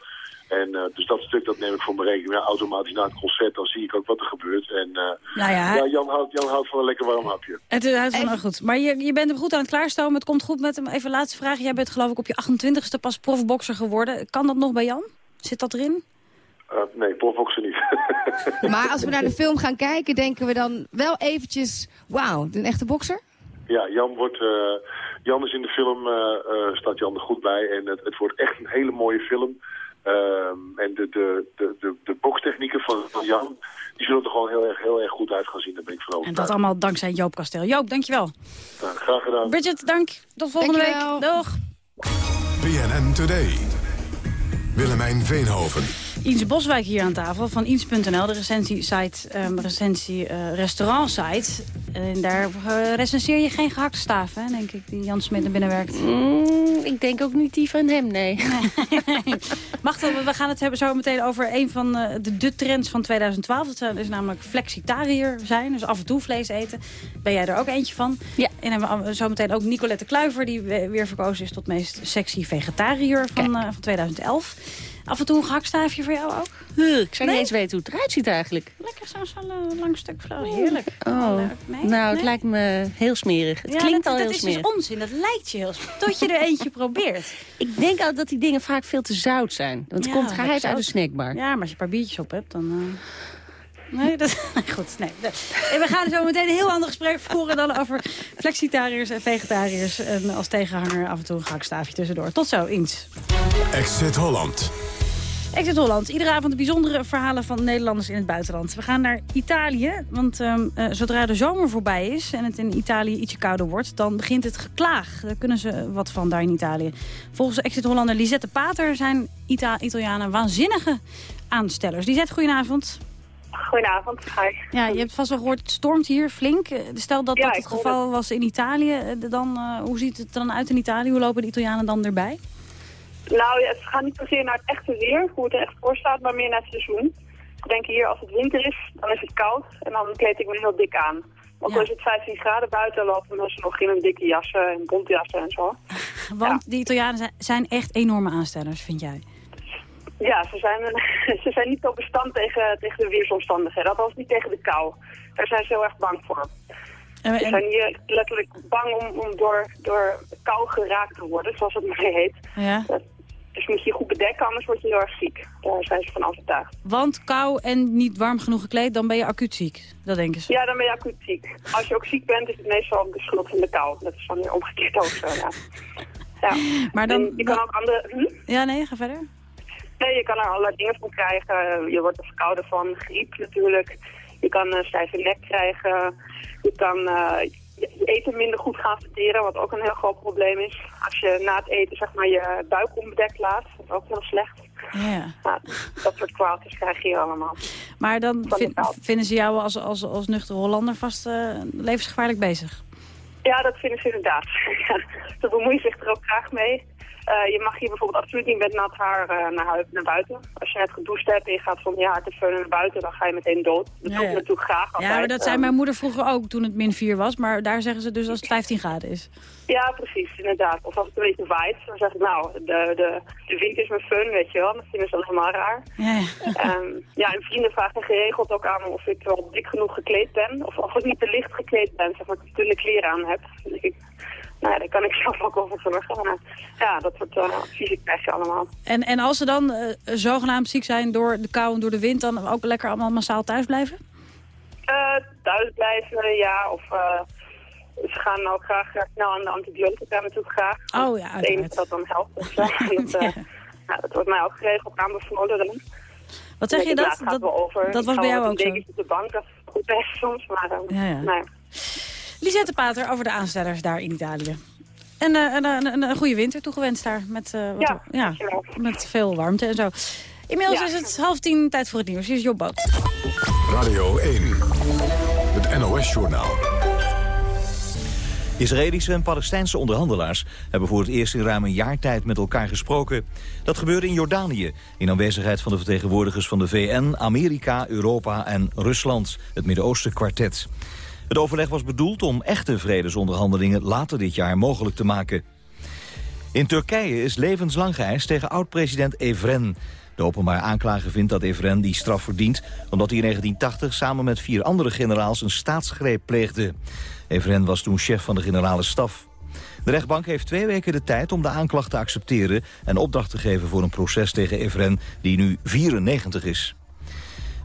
En dus dat stuk, dat neem ik voor mijn rekening. Ja, automatisch na het concert, dan zie ik ook wat er gebeurt. En nou ja, ja, Jan, houdt, Jan houdt van een lekker warm hapje. Het houdt van, goed. Maar je, je bent hem goed aan het klaarstomen. Het komt goed met hem. Even laatste vraag. Jij bent geloof ik op je 28ste pas profbokser geworden. Kan dat nog bij Jan? Zit dat erin? Uh, nee, profboksen niet. maar als we naar de film gaan kijken, denken we dan wel eventjes... Wauw, een echte bokser? Ja, Jan, wordt, uh, Jan is in de film, uh, staat Jan er goed bij. En het, het wordt echt een hele mooie film. en de, de, de, de, de bokstechnieken van, van Jan, die zullen er gewoon heel erg, heel erg goed uit gaan zien. Daar ben ik van En dat allemaal dankzij Joop Kasteel. Joop, dankjewel. Nou, graag gedaan. Bridget, dank. Tot volgende dankjewel. week. Doeg. BNN Today. Willemijn Veenhoven. Iens Boswijk hier aan tafel van Iets.nl, de recensie-site, um, recensie-restaurant-site. Uh, en daar uh, recenseer je geen gehaktste staaf, hè, denk ik, die Jan Smit er binnenwerkt. Mm, ik denk ook niet die van hem, nee. nee. Mag we, we gaan het hebben zo meteen over een van uh, de, de trends van 2012. Dat is namelijk flexitariër zijn, dus af en toe vlees eten. Ben jij er ook eentje van? Ja. En hebben we zo meteen ook Nicolette Kluiver, die weer verkozen is tot meest sexy vegetariër van, van 2011. Af en toe een gehaktstaafje voor jou ook? Huh, ik zou nee? niet eens weten hoe het eruit ziet eigenlijk. Lekker zo'n zo lang stuk vlees. Heerlijk. Oh, nee? nou, het nee? lijkt me heel smerig. Het ja, klinkt dat, al heel dat smerig. Dat is dus onzin. Dat lijkt je heel smerig. Tot je er eentje probeert. Ik denk altijd dat die dingen vaak veel te zout zijn. Want het ja, komt geheid uit de snackbar. Ja, maar als je een paar biertjes op hebt, dan... Uh... Nee, dat, goed. Nee. En we gaan zo meteen een heel ander gesprek voeren dan over flexitariërs en vegetariërs. En als tegenhanger af en toe een gehaktstaafje tussendoor. Tot zo, eens. Exit Holland. Exit Holland. Iedere avond de bijzondere verhalen van Nederlanders in het buitenland. We gaan naar Italië, want ehm, eh, zodra de zomer voorbij is... en het in Italië ietsje kouder wordt, dan begint het geklaag. Daar kunnen ze wat van daar in Italië. Volgens Exit Hollander Lisette Pater zijn Ita Italianen waanzinnige aanstellers. Lisette, goedenavond. Goedenavond, hi. Ja, je hebt vast wel gehoord, het stormt hier flink. Stel dat Ja, dat het geval was in Italië, eh, dan, eh, hoe ziet het er dan uit in Italië? Hoe lopen de Italianen dan erbij? Nou, ja, het gaat niet zozeer naar het echte weer, hoe het er echt voor staat, maar meer naar het seizoen. Ik denk hier, als het winter is, dan is het koud en dan kleed ik me heel dik aan. Ook al is het 15 graden buiten, lopen mensen nog in een dikke jassen en bontjassen en zo. Want die Italianen zijn echt enorme aanstellers, vind jij? Ja, ze zijn, ze zijn niet zo bestand tegen, tegen de weersomstandigheden, althans niet tegen de kou. Daar zijn ze heel erg bang voor. En- Ze zijn hier letterlijk bang om, om door, door kou geraakt te worden, zoals het maar heet. Ja. Dus moet je je goed bedekken, anders word je heel erg ziek. Daar zijn ze van overtuigd. Want kou en niet warm genoeg gekleed, dan ben je acuut ziek. Dat denken ze. Ja, dan ben je acuut ziek. Als je ook ziek bent, is het meestal de schuld van de kou. Dat is dan weer omgekeerd ook zo, ja. ja. Maar dan- En je kan ook andere... Hm? Ja, nee, ga verder. Nee, je kan er allerlei dingen van krijgen. Je wordt er verkouden van, griep natuurlijk. Je kan een stijve nek krijgen. Je kan eh, je eten minder goed gaan verteren, wat ook een heel groot probleem is. Als je na het eten zeg maar je buik onbedekt laat, dat is ook heel slecht. Ja. Nou, dat soort kwaaltjes krijg je hier allemaal. Maar dan vinden ze jou als, als, als nuchtere Hollander vast eh, levensgevaarlijk bezig. Ja, dat vinden ze inderdaad. Ze bemoeien zich er ook graag mee. Eh, je mag hier bijvoorbeeld absoluut niet met nat haar eh, naar, buiten. Als je net gedoucht hebt en je gaat van ja, te feunen naar buiten, dan ga je meteen dood. Dat Ja, doe ik ja. natuurlijk graag Ja, altijd. maar dat zei Ehm, mijn moeder vroeger ook toen het min 4 was. Maar daar zeggen ze dus als het 15 graden is. Ja, precies, inderdaad. Of als het een beetje waait, dan zeg ik nou, de, de, de wind is mijn fun, weet je wel. Dat vinden ze helemaal raar. Ja, ja. Ehm, ja, en vrienden vragen geregeld ook aan of ik wel dik genoeg gekleed ben. Of of ik niet te licht gekleed ben, zeg maar, dat ik dunne kleren aan heb. Denk ik, nou ja, daar kan ik zelf ook over zorgen. Maar ja, dat soort uh, adviezen krijg je allemaal. En, en als ze dan eh, zogenaamd ziek zijn door de kou en door de wind... dan ook lekker allemaal massaal thuis blijven? Eh, thuis blijven, ja, of... eh, ze gaan ook graag snel aan de antibiotica natuurlijk graag. Oh ja, Het enige dat dan helpt. Dus, dat, ja, dat wordt mij ook geregeld aanbevolen. dan. Wat zeg je dat? Dat, dat Ik was bij jou ook een zo? dekentje op de bank, dat is goed best soms, maar... eh, Ja, ja. nee. Lisette Pater over de aanstellers daar in Italië. En eh, een, een, goede winter toegewenst daar. Met, eh, wat- Ja, ja, met veel warmte en zo. Inmiddels Ja. is het half tien, tijd voor het nieuws. Hier is Job Boot. Radio 1. Het NOS-journaal. Israëlische en Palestijnse onderhandelaars hebben voor het eerst in ruim een jaar tijd met elkaar gesproken. Dat gebeurde in Jordanië, in aanwezigheid van de vertegenwoordigers van de VN, Amerika, Europa en Rusland, het Midden-Oosten kwartet. Het overleg was bedoeld om echte vredesonderhandelingen later dit jaar mogelijk te maken. In Turkije is levenslang geëist tegen oud-president Evren. De openbaar aanklager vindt dat Evren die straf verdient... omdat hij in 1980 samen met vier andere generaals een staatsgreep pleegde. Evren was toen chef van de generale staf. De rechtbank heeft twee weken de tijd om de aanklacht te accepteren... en opdracht te geven voor een proces tegen Evren, die nu 94 is.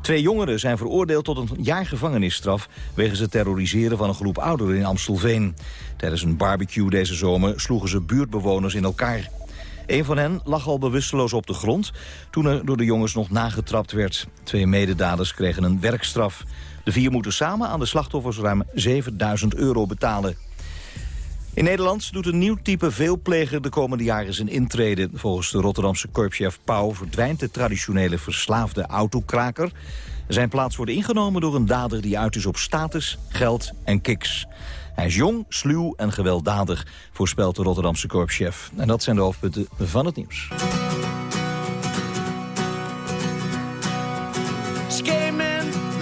Twee jongeren zijn veroordeeld tot een jaar gevangenisstraf... wegens het terroriseren van een groep ouderen in Amstelveen. Tijdens een barbecue deze zomer sloegen ze buurtbewoners in elkaar. Een van hen lag al bewusteloos op de grond... toen er door de jongens nog nagetrapt werd. Twee mededaders kregen een werkstraf. De vier moeten samen aan de slachtoffers ruim 7000 euro betalen. In Nederland doet een nieuw type veelpleger de komende jaren zijn intrede. Volgens de Rotterdamse korpschef Pauw verdwijnt de traditionele verslaafde autokraker. Zijn plaats wordt ingenomen door een dader die uit is op status, geld en kiks. Hij is jong, sluw en gewelddadig, voorspelt de Rotterdamse korpschef. En dat zijn de hoofdpunten van het nieuws.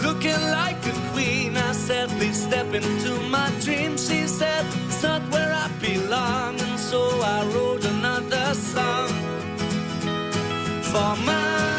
Looking like a queen. I said, for my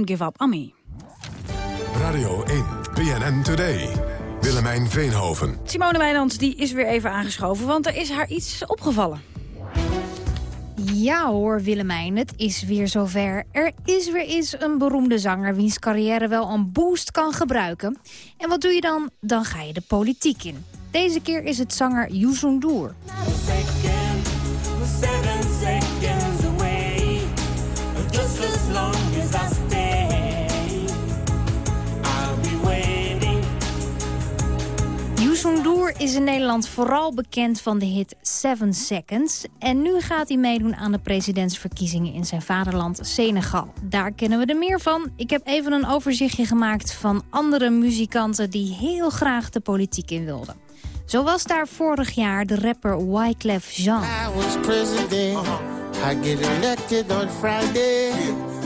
Don't Give Up On Me. Radio 1, BNN Today. Willemijn Veenhoven. Simone Wijnands die is weer even aangeschoven, want er is haar iets opgevallen. Ja hoor, Willemijn, het is weer zover. Er is weer eens een beroemde zanger wiens carrière wel een boost kan gebruiken. En wat doe je dan? Dan ga je de politiek in. Deze keer is het zanger Youssou N'Dour. Youssou N'Dour is in Nederland vooral bekend van de hit Seven Seconds. En nu gaat hij meedoen aan de presidentsverkiezingen in zijn vaderland Senegal. Daar kennen we er meer van. Ik heb even een overzichtje gemaakt van andere muzikanten die heel graag de politiek in wilden. Zo was daar vorig jaar de rapper Wyclef Jean. I was president. I get elected on Friday.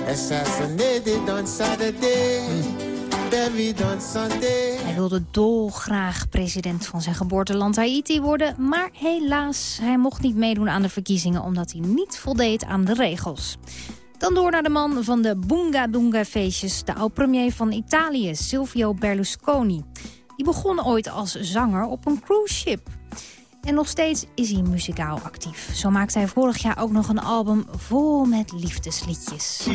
Assassinated on Saturday. Hij wilde dolgraag president van zijn geboorteland Haiti worden... maar helaas, hij mocht niet meedoen aan de verkiezingen... omdat hij niet voldeed aan de regels. Dan door naar de man van de Boonga Boonga feestjes... de oud-premier van Italië, Silvio Berlusconi. Die begon ooit als zanger op een cruise ship. En nog steeds is hij muzikaal actief. Zo maakte hij vorig jaar ook nog een album vol met liefdesliedjes.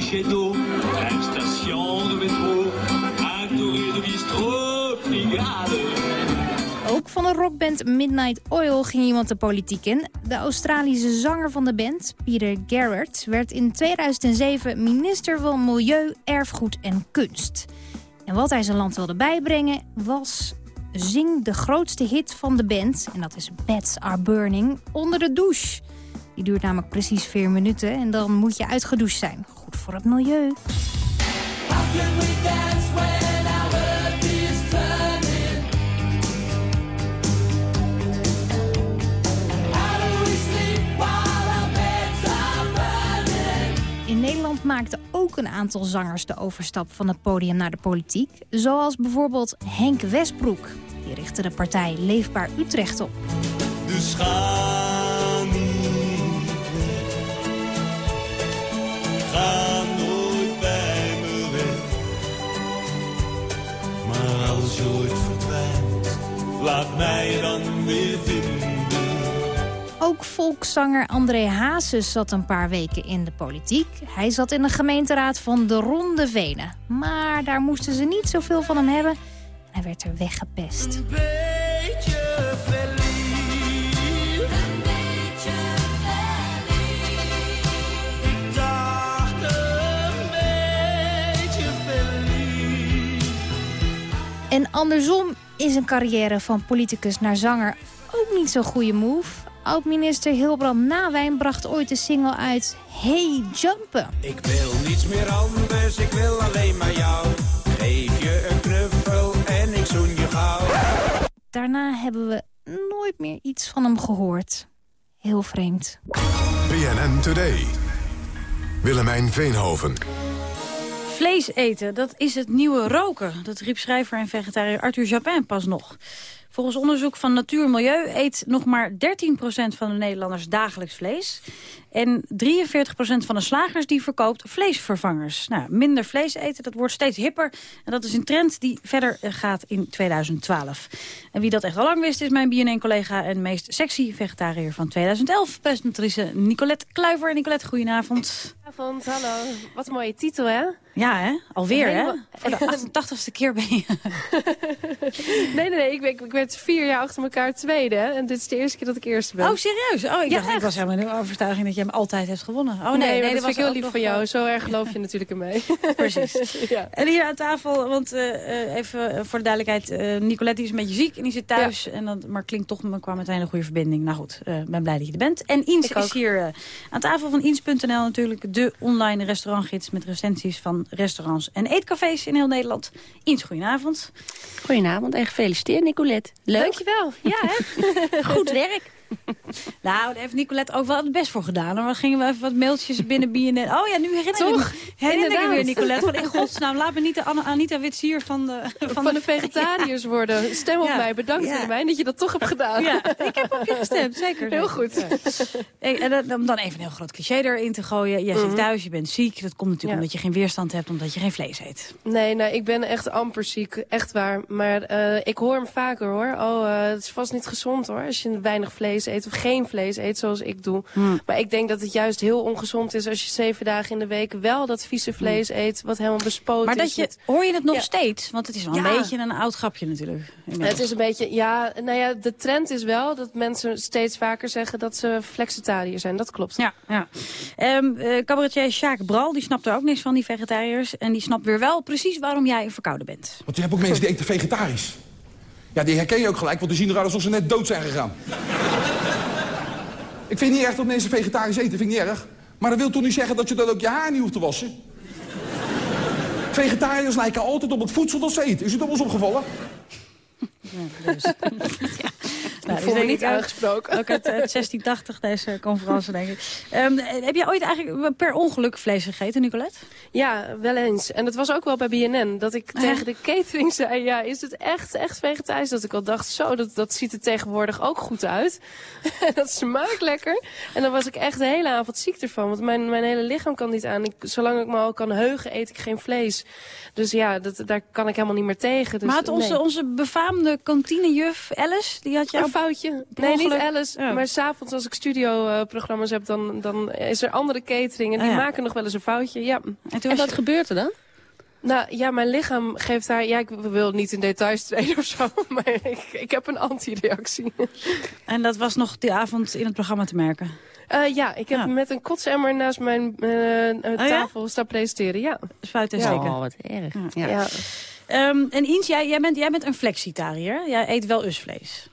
Ook van de rockband Midnight Oil ging iemand de politiek in. De Australische zanger van de band, Peter Garrett... werd in 2007 minister van Milieu, Erfgoed en Kunst. En wat hij zijn land wilde bijbrengen was... Zing de grootste hit van de band, en dat is Beds Are Burning, onder de douche. Die duurt namelijk precies vier minuten en dan moet je uitgedoucht zijn. Goed voor het milieu. Maakten ook een aantal zangers de overstap van het podium naar de politiek. Zoals bijvoorbeeld Henk Westbroek. Die richtte de partij Leefbaar Utrecht op. Dus ga niet weg. Ga nooit bij me weg. Maar als je ooit verdwijnt, laat mij dan weer vinden. Ook volkszanger André Hazes zat een paar weken in de politiek. Hij zat in de gemeenteraad van de Ronde Venen. Maar daar moesten ze niet zoveel van hem hebben. Hij werd er weggepest. Een beetje. En andersom is een carrière van politicus naar zanger ook niet zo'n goede move. Oud-minister Hilbrand Nawijn bracht ooit de single uit Hey Jumpen. Ik wil niets meer anders, ik wil alleen maar jou. Geef je een knuffel en ik zoen je gauw. Daarna hebben we nooit meer iets van hem gehoord. Heel vreemd. BNN Today. Willemijn Veenhoven. Vlees eten, dat is het nieuwe roken. Dat riep schrijver en vegetariër Arthur Japin pas nog. Volgens onderzoek van Natuur en Milieu eet nog maar 13% van de Nederlanders dagelijks vlees. En 43% van de slagers die verkoopt vleesvervangers. Nou, minder vlees eten, dat wordt steeds hipper. En dat is een trend die verder eh, gaat in 2012. En wie dat echt al lang wist, is mijn BNN-collega en meest sexy vegetariër van 2011. Presentatrice Nicolette Kluiver. Nicolette, goedenavond. Avond, hallo. Wat een mooie titel, hè? Ja, hè? Alweer, hè? Voor de 88ste keer ben je... Nee, nee, nee. Ik, ben- ik werd vier jaar achter elkaar tweede. En dit is de eerste keer dat ik eerste ben. Oh, serieus? Oh, ik, Ja, dacht, ik was helemaal in de overtuiging dat je hem altijd hebt gewonnen. Oh, nee, nee, dat was ik heel lief van jou. Zo erg geloof je natuurlijk in mij. Precies. ja. En hier aan tafel, want eh, eh, even voor de duidelijkheid, eh Nicolette is een beetje ziek en die zit thuis. En dan, maar klinkt toch me- qua meteen een goede verbinding. Nou goed, ik ben blij dat je er bent. En Ins Ik ook. is hier aan tafel van Ins.nl natuurlijk, de online restaurantgids met recensies van restaurants en eetcafés in heel Nederland. Ins, goedenavond. Goedenavond en gefeliciteerd Nicolette. Leuk. Dankjewel. Ja, hè? Goed werk. Nou, daar heeft Nicolette ook wel het best voor gedaan. Dan gingen we even wat mailtjes binnen BNN. Oh ja, nu herinner ik me. Herinner ik weer, Nicolette. Van in godsnaam, laat me niet de Anita Witsier van de... Van, de vegetariërs worden. Stem op Ja. mij. Bedankt Ja. Willemijn dat je dat toch hebt gedaan. Ja, ik heb op je gestemd, zeker. Heel goed. En om dan even een heel groot cliché erin te gooien. Jij zit Mhm. thuis, je bent ziek. Dat komt natuurlijk omdat je geen weerstand hebt, omdat je geen vlees eet. Nee, nee, ik ben echt amper ziek. Echt waar. Maar eh, ik hoor hem vaker hoor. Oh, eh, het is vast niet gezond hoor. Als je weinig vlees eet of geen vlees eet zoals ik doe. Hmm. Maar ik denk dat het juist heel ongezond is als je zeven dagen in de week wel dat vieze vlees eet. Wat helemaal bespoten Maar is. dat je, met- hoor je het nog Ja. steeds? Want het is wel een beetje een oud grapje natuurlijk. inmiddels. Het is een beetje, ja, nou ja, de trend is wel dat mensen steeds vaker zeggen dat ze flexitariër zijn. Dat klopt. Ja, ja. Ehm eh, cabaretier Sjaak Bral, die snapt er ook niks van, die vegetariërs. En die snapt weer wel precies waarom jij verkouden bent. Want je hebt ook mensen die eten vegetarisch. Ja, die herken je ook gelijk, want die zien eruit alsof ze net dood zijn gegaan. ik vind het niet erg dat mensen vegetarisch eten, vind ik niet erg. Maar dat wil toch niet zeggen dat je dan ook je haar niet hoeft te wassen? Vegetariërs lijken altijd op het voedsel dat ze eten. Is u dat wel eens opgevallen? Nou, me denk niet ik ook- aangesproken. Ook uit, uit 1680, deze conferentie, denk ik. Ehm, heb jij ooit eigenlijk per ongeluk vlees gegeten, Nicolette? Ja, wel eens. En dat was ook wel bij BNN. Dat ik Ah, tegen de catering zei, ja, is het echt, echt vegetarisch? Dat ik al dacht, zo, dat, dat ziet er tegenwoordig ook goed uit. dat smaakt lekker. En dan was ik echt de hele avond ziek ervan. Want mijn, mijn hele lichaam kan niet aan. Ik, zolang ik me al kan heugen, eet ik geen vlees. Dus ja, dat, daar kan ik helemaal niet meer tegen. Dus, maar had onze, nee. onze befaamde kantinejuf Alice, die had jou... Foutje. Nee, niet Alice. Oh. Maar s'avonds als ik studioprogramma's heb, dan, dan is er andere catering. En die Ah, ja. maken nog wel eens een foutje. Ja. En, En wat gebeurt er dan? Nou ja, mijn lichaam geeft daar... Ja, ik wil niet in details treden of zo, maar ik, ik heb een anti-reactie. En dat was nog die avond in het programma te merken? Eh, ja, ik heb met een kotsemmer naast mijn eh, eh, tafel staan presenteren, ja. Spuit en Ja. steken. Oh, wat erg. Ja. Ja. Ehm, en Ins, jij, jij, bent, jij bent een flexitariër. Jij eet wel usvlees.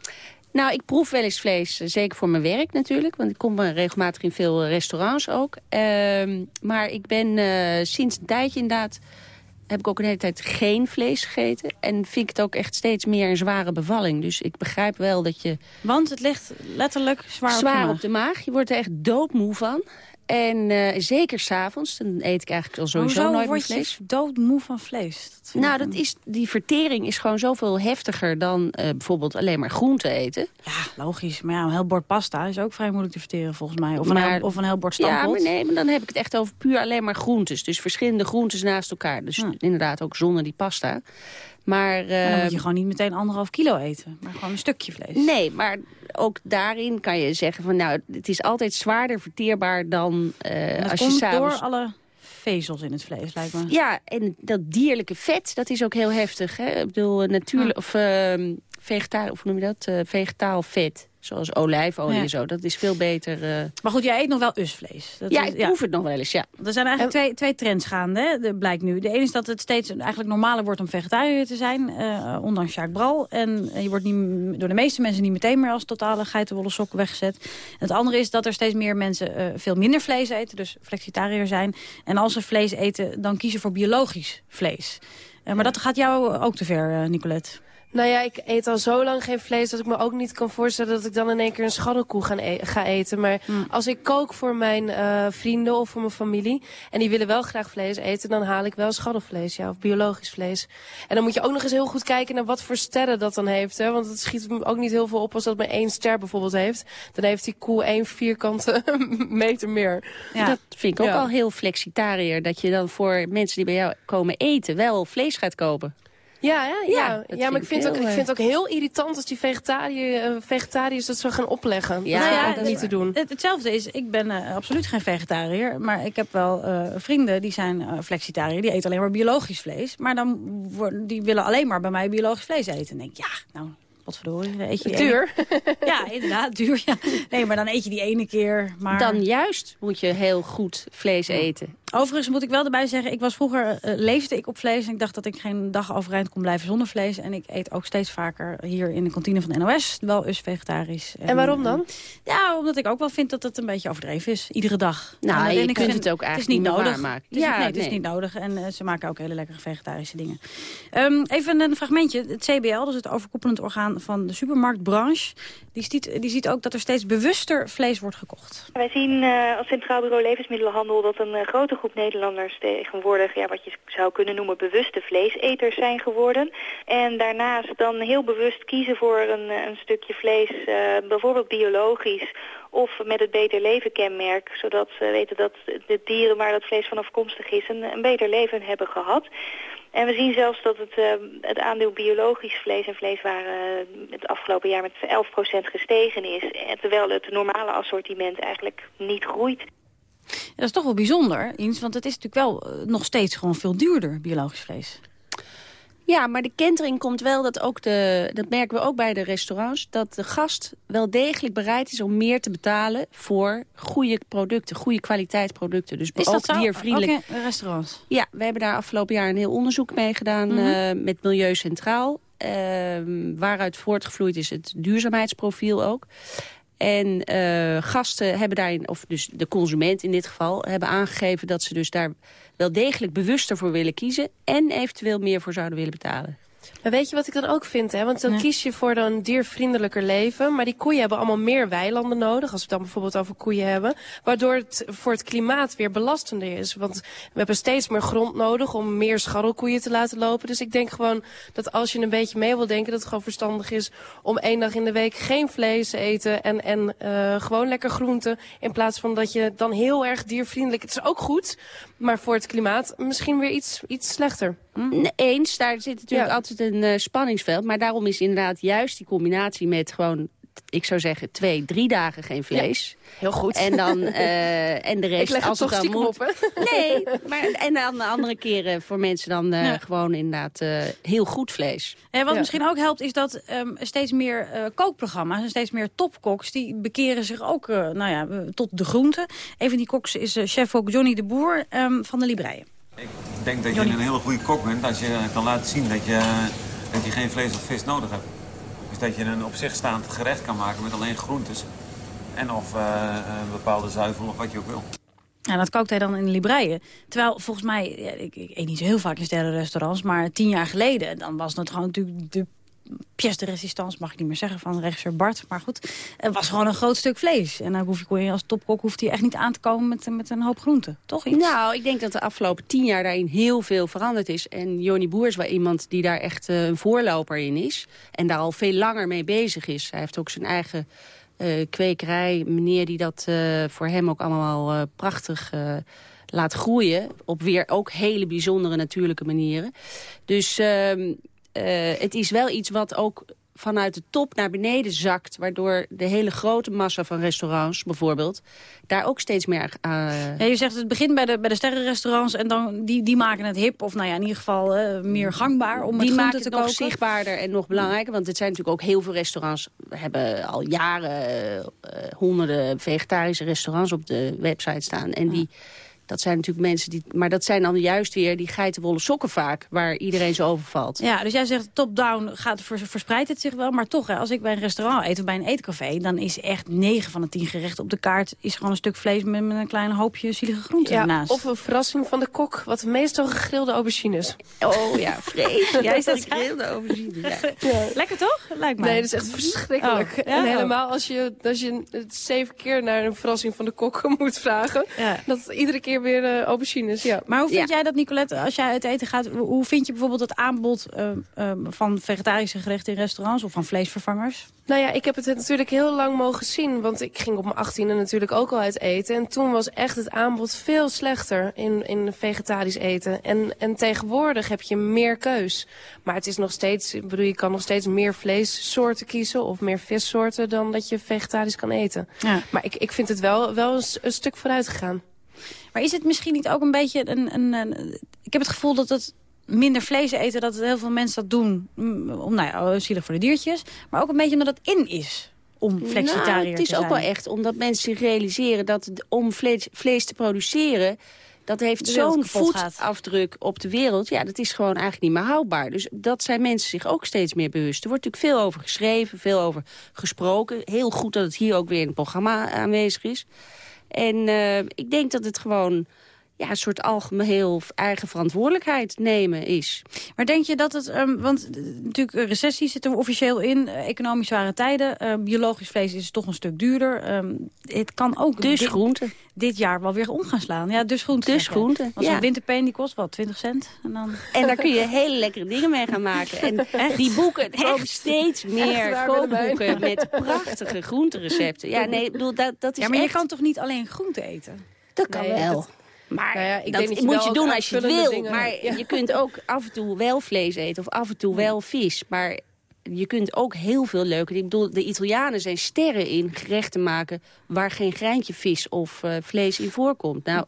Nou, ik proef wel eens vlees, eh, zeker voor mijn werk natuurlijk. Want ik kom eh, regelmatig in veel eh, restaurants ook. Ehm, maar ik ben sinds een tijdje inderdaad... heb ik ook een hele tijd geen vlees gegeten. En vind ik het ook echt steeds meer een zware bevalling. Dus ik begrijp wel dat je... Want het ligt letterlijk zwaar, op, zwaar je op de maag. Je wordt er echt doodmoe van. En eh, zeker s'avonds, dan eet ik eigenlijk al sowieso Hoezo nooit meer word je vlees. doodmoe van vlees? Dat Nou, dat is, die vertering is gewoon zoveel heftiger dan eh, bijvoorbeeld alleen maar groente eten. Ja, logisch. Maar ja, een heel bord pasta is ook vrij moeilijk te verteren volgens mij. Of, een, heel, of een heel bord Ja, stamppot. maar nee, maar dan heb ik het echt over puur alleen maar groentes. Dus verschillende groentes naast elkaar. Dus inderdaad ook zonder die pasta. Maar, Maar dan moet je gewoon niet meteen anderhalf kilo eten. Maar gewoon een stukje vlees. Nee, maar ook daarin kan je zeggen van nou, het is altijd zwaarder verteerbaar dan dat als je komt door alle vezels in het vlees, lijkt me. Ja, en dat dierlijke vet, dat is ook heel heftig. Hè? Ik bedoel, eh, natuurlijk, of uh, vegetaal, of hoe noem je dat? Eh, vegetaal vet, zoals olijfolie Ja. en zo. Dat is veel beter. eh. Maar goed, jij eet nog wel usvlees. Dat ja, is- ik proef het nog wel eens, ja. Er zijn eigenlijk twee, twee trends gaande, hè, de- blijkt nu. De ene is dat het steeds eigenlijk normaler wordt om vegetariër te zijn, eh, ondanks Jacques Bral. En je wordt niet, door de meeste mensen niet meteen meer als totale geitenwolle sok weggezet. En het andere is dat er steeds meer mensen veel minder vlees eten, dus flexitariër zijn. En als ze vlees eten, dan kiezen voor biologisch vlees. Maar dat gaat jou ook te ver, Nicolette. Nou ja, ik eet al zo lang geen vlees dat ik me ook niet kan voorstellen dat ik dan in één keer een schaddelkoe ga, e- ga eten. Maar als ik kook voor mijn eh, vrienden of voor mijn familie en die willen wel graag vlees eten, dan haal ik wel schaddelvlees, ja, of biologisch vlees. En dan moet je ook nog eens heel goed kijken naar wat voor sterren dat dan heeft, hè. Want het schiet me ook niet heel veel op als dat maar één ster bijvoorbeeld heeft. Dan heeft die koe één vierkante meter meer. Dat vind ik ook Ja. al heel flexitariër. Dat je dan voor mensen die bij jou komen eten wel vlees gaat kopen. Ja, ja, ja. Ja, maar ik vind, ik ook, ik vind het ook heel irritant als die vegetariër, eh, vegetariërs dat zo gaan opleggen. Ja, dat is ja, ook dat niet te doen. Het, hetzelfde is, ik ben eh, absoluut geen vegetariër. Maar ik heb wel eh, vrienden die zijn eh, flexitariër. Die eten alleen maar biologisch vlees. Maar dan worden- die willen alleen maar bij mij biologisch vlees eten. En denk ik, ja, nou, wat verdorie. Eet je Duur. ene- Ja, inderdaad, duur. Ja. Nee, maar dan eet je die ene keer. Maar... Dan juist moet je heel goed vlees eten. Overigens moet ik wel erbij zeggen, ik was vroeger eh, leefde ik op vlees en ik dacht dat ik geen dag overeind kon blijven zonder vlees. En ik eet ook steeds vaker hier in de kantine van de NOS wel eens vegetarisch. En waarom dan? eh, ja, omdat ik ook wel vind dat het een beetje overdreven is. Iedere dag. Nou, En, je en ik kunt vind- het ook is eigenlijk niet niet nodig. waarmaken. Het is, Ja, nee, het is niet nodig. En eh, ze maken ook hele lekkere vegetarische dingen. Ehm, even een fragmentje. Het CBL, dus het overkoepelend orgaan van de supermarktbranche... die ziet, die ziet ook dat er steeds bewuster vlees wordt gekocht. Wij zien eh, als Centraal Bureau Levensmiddelenhandel dat een grote Nederlanders tegenwoordig ja, wat je zou kunnen noemen bewuste vleeseters zijn geworden. En daarnaast dan heel bewust kiezen voor een, eh, een stukje vlees, eh, bijvoorbeeld biologisch of met het Beter Leven kenmerk, zodat ze weten dat de dieren waar dat vlees van afkomstig is een, een beter leven hebben gehad. En we zien zelfs dat het, eh, het aandeel biologisch vlees en vleeswaren het afgelopen jaar met 11% gestegen is. Terwijl het normale assortiment eigenlijk niet groeit. Dat is toch wel bijzonder, Ins, want het is natuurlijk wel eh, nog steeds gewoon veel duurder, biologisch vlees. Ja, maar de kentering komt wel dat ook de, dat merken we ook bij de restaurants, dat de gast wel degelijk bereid is om meer te betalen voor goede producten, goede kwaliteitsproducten. Dus Is dat ook zo? diervriendelijk. In restaurants? Ja, we hebben daar afgelopen jaar een heel onderzoek mee gedaan Mhm. eh, met Milieu Centraal. ehm, waaruit voortgevloeid is het duurzaamheidsprofiel ook. En eh, gasten hebben daarin, of dus de consument in dit geval, hebben aangegeven dat ze dus daar wel degelijk bewuster voor willen kiezen en eventueel meer voor zouden willen betalen. Maar weet je wat ik dan ook vind? Hè? Want dan Ja. kies je voor een diervriendelijker leven. Maar die koeien hebben allemaal meer weilanden nodig. Als we het dan bijvoorbeeld over koeien hebben. Waardoor het voor het klimaat weer belastender is. Want we hebben steeds meer grond nodig om meer scharrelkoeien te laten lopen. Dus ik denk gewoon dat als je een beetje mee wil denken... dat het gewoon verstandig is om één dag in de week geen vlees te eten. En, en eh, gewoon lekker groenten. In plaats van dat je dan heel erg diervriendelijk... Het is ook goed, maar voor het klimaat misschien weer iets, iets slechter. Nee, Eens, daar zit natuurlijk Ja. altijd een eh, spanningsveld. Maar daarom is inderdaad juist die combinatie met gewoon... ik zou zeggen twee, drie dagen geen vlees. Heel goed. En, dan, eh, en de rest, Ik leg het als het dan moet. op? Nee, maar, en dan de andere keren voor mensen dan eh, Ja. gewoon inderdaad eh, heel goed vlees. En wat Ja. misschien ook helpt is dat ehm, steeds meer eh, kookprogramma's en steeds meer topkoks... die bekeren zich ook eh, nou ja, tot de groenten. Een van die koks is chef ook Johnny de Boer ehm, van de Libreien. Ik denk dat je een hele goede kok bent als je kan laten zien dat je, dat je geen vlees of vis nodig hebt. Dus dat je een op zich staand gerecht kan maken met alleen groentes. En of eh, een bepaalde zuivel of wat je ook wil. En dat kookt hij dan in Libreien. Terwijl volgens mij, ja, ik, ik eet niet zo heel vaak in sterrenrestaurants... maar tien jaar geleden, dan was het gewoon natuurlijk de pièce de résistance... mag ik niet meer zeggen, van regisseur Bart. Maar goed, het was gewoon een groot stuk vlees. En dan hoef je als topkok hoeft hij echt niet aan te komen met, met een hoop groenten. Toch iets? Nou, ik denk dat de afgelopen tien jaar daarin heel veel veranderd is. En Johnny Boer is wel iemand die daar echt eh, een voorloper in is. En daar al veel langer mee bezig is. Hij heeft ook zijn eigen eh, kwekerij. Meneer die dat eh, voor hem ook allemaal prachtig laat groeien. Op weer ook hele bijzondere natuurlijke manieren. Dus ehm, eh, het is wel iets wat ook vanuit de top naar beneden zakt... waardoor de hele grote massa van restaurants bijvoorbeeld... daar ook steeds meer... eh, Ja, je zegt het begint bij de, bij de sterrenrestaurants en dan, die, die maken het hip. Of nou ja, in ieder geval eh, meer gangbaar om die groenten maken te het nog zichtbaarder en nog belangrijker. Want het zijn natuurlijk ook heel veel restaurants. We hebben al jaren eh, eh, honderden vegetarische restaurants op de website staan. En die, dat zijn natuurlijk mensen die... Maar dat zijn dan juist weer die geitenwolle sokken vaak... waar iedereen zo over valt. Ja, dus jij zegt top-down gaat vers- verspreidt het zich wel. Maar toch, hè, als ik bij een restaurant eet of bij een eetcafé... dan is echt 9 van de 10 gerechten op de kaart... is gewoon een stuk vlees met, met een klein hoopje zielige groenten Ja, ernaast. of een verrassing van de kok. Wat meestal gegrilde aubergines. Oh ja, vreselijk. Jij is dat gegrilde aubergine. Ja. Lekker toch? Lijkt mij. Nee, dat is echt verschrikkelijk. Oh, ja? En helemaal als je, als je het zeven keer naar een verrassing van de kok moet vragen. Ja. Dat iedere keer weer eh, aubergines, ja. Maar hoe vind jij dat, Nicolette, als jij uit eten gaat... hoe vind je bijvoorbeeld het aanbod eh, eh, van vegetarische gerechten in restaurants... of van vleesvervangers? Nou ja, ik heb het natuurlijk heel lang mogen zien. Want ik ging op mijn achttiende natuurlijk ook al uit eten. En toen was echt het aanbod veel slechter in, in vegetarisch eten. En, en tegenwoordig heb je meer keus. Maar het is nog steeds, ik bedoel, je kan nog steeds meer vleessoorten kiezen. Of meer vissoorten dan dat je vegetarisch kan eten. Ja. Maar ik, ik vind het wel, wel een, een stuk vooruit gegaan. Maar is het misschien niet ook een beetje een... een, een ik heb het gevoel dat het minder vlees eten... dat heel veel mensen dat doen mm, om, nou ja, oh, zielig voor de diertjes. Maar ook een beetje omdat het in is om flexitariër Nou, het is ook wel echt omdat mensen zich realiseren dat om vlees, vlees te produceren... Dat heeft zo'n voetafdruk op de wereld. Ja, dat is gewoon eigenlijk niet meer houdbaar. Dus dat zijn mensen zich ook steeds meer bewust. Er wordt natuurlijk veel over geschreven, veel over gesproken. Heel goed dat het hier ook weer in het programma aanwezig is. En eh, ik denk dat het gewoon ja, een soort algemeen eigen verantwoordelijkheid nemen is. Maar denk je dat het, ehm, want eh, natuurlijk een recessie zit er officieel in, eh, economisch zware tijden, eh, biologisch vlees is toch een stuk duurder. Ehm, het kan ook Dus dit, groente. dit jaar wel weer om gaan slaan. Ja, dus groente. Dus groente, Als ja. een winterpeen die kost wat, 20 cent? En, dan... En daar kun je hele lekkere dingen mee gaan maken. En die boeken, komen steeds meer kookboeken met prachtige groenterecepten. Ja, nee, ik bedoel, dat, dat is Ja, maar je echt- kan toch niet alleen groente eten? Dat kan Nee, wel. dat- Maar Nou ja, ik dat dat je moet je doen als je het wil. dingen- Maar Ja. je kunt ook af en toe wel vlees eten of af en toe wel vis. Maar je kunt ook heel veel leuke dingen. Ik bedoel, de Italianen zijn sterren in gerechten maken... waar geen greintje vis of eh, vlees in voorkomt. Nou,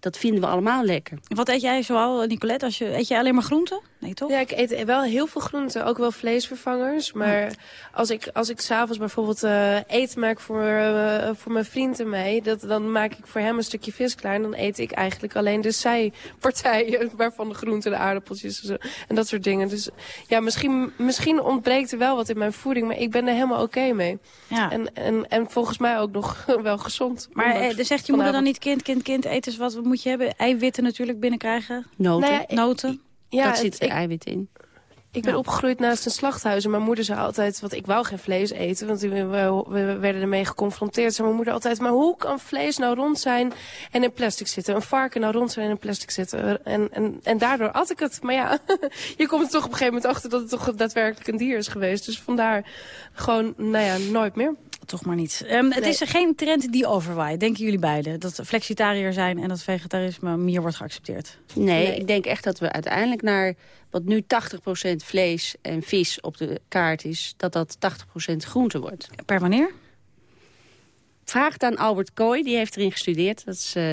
dat vinden we allemaal lekker. Wat eet jij zoal, Nicolette? Als je, eet jij alleen maar groente? Nee, toch? Ja, ik eet wel heel veel groenten, ook wel vleesvervangers. Maar als ik, als ik s'avonds bijvoorbeeld eh, eten maak voor, eh, voor mijn vriend en mij... Dat, dan maak ik voor hem een stukje vis klaar. En dan eet ik eigenlijk alleen de zijpartijen... waarvan de groenten, de aardappeltjes en, zo, en dat soort dingen. Dus ja, misschien, misschien ontbreekt er wel wat in mijn voeding... maar ik ben er helemaal oké mee. Ja. En, en, en volgens mij ook nog wel gezond. Maar eh, dan zegt je moeder dan niet kind, kind, kind, eten eens wat, wat moet je hebben? Eiwitten natuurlijk binnenkrijgen. Noten. Nou ja, Noten. Ja, dat het- zit ik- eiwit in. Ik ben Ja. opgegroeid naast een slachthuis. En mijn moeder zei altijd, want ik wou geen vlees eten. Want we, we, we werden ermee geconfronteerd. Zei mijn moeder altijd, maar hoe kan vlees nou rond zijn en in plastic zitten? Een varken nou rond zijn en in plastic zitten? En, en, en daardoor at ik het. Maar ja, je komt er toch op een gegeven moment achter dat het toch daadwerkelijk een dier is geweest. Dus vandaar gewoon, nou ja, nooit meer. Toch maar niet. Ehm, het Nee. is er geen trend die overwaait, denken jullie beiden? Dat flexitariër zijn en dat vegetarisme meer wordt geaccepteerd? Nee, Nee. ik denk echt dat we uiteindelijk naar wat nu 80% vlees en vis op de kaart is, dat dat 80% groente wordt. Per wanneer? Vraag het aan Albert Kooi, die heeft erin gestudeerd. Dat is eh,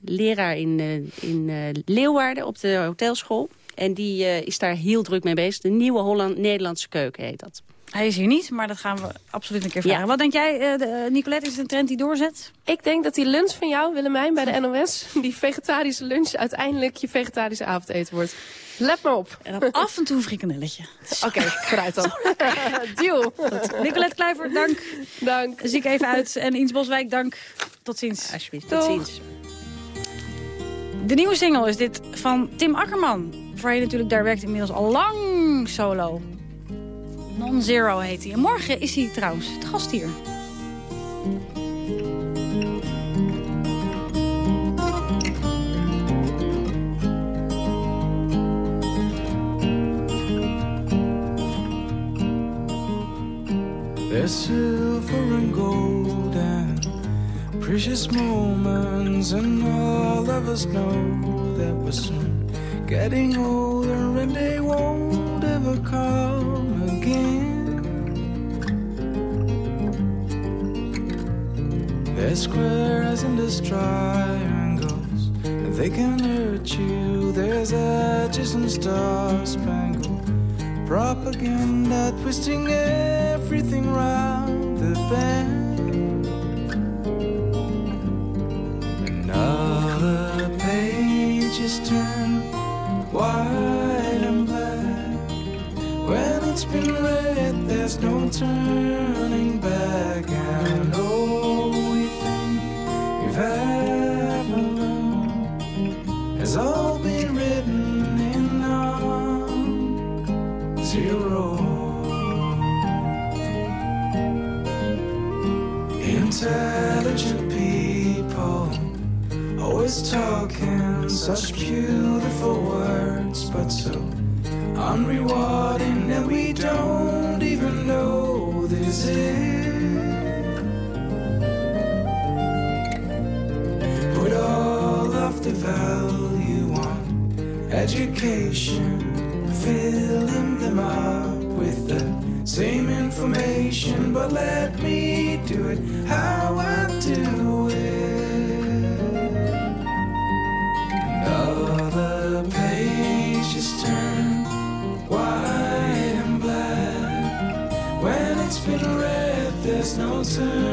leraar in, eh, in eh, Leeuwarden op de hotelschool. En die eh, is daar heel druk mee bezig. De nieuwe Holland-Nederlandse keuken heet dat. Hij is hier niet, maar dat gaan we absoluut een keer vragen. Ja. Wat denk jij, eh, de- eh, Nicolette, is het een trend die doorzet? Ik denk dat die lunch van jou, Willemijn, bij de NOS... die vegetarische lunch uiteindelijk je vegetarische avondeten wordt. Let maar op. En dan af en toe een frikandelletje. Oké, vooruit dan. Deal. Nicolette Kluivert, dank. Dank. Zie ik even uit. En Ins Boswijk, dank. Tot ziens. Alsjeblieft, tot ziens. De nieuwe single is dit van Tim Akkerman. Voorheen natuurlijk, daar werkt inmiddels al lang solo. Non-Zero heet hij. En morgen is hij trouwens het gast hier. There's silver and gold and precious moments, and all of us know that we're soon getting older and they won't ever come There's squares and there's triangles, and they can hurt you. There's edges and star spangled propaganda twisting everything round the bend. Another page is turned white and black. When it's been read, there's no turning beautiful words, but so unrewarding that we don't even know this is. Put all of the value on education, filling them up with the same information, but let me do it how there's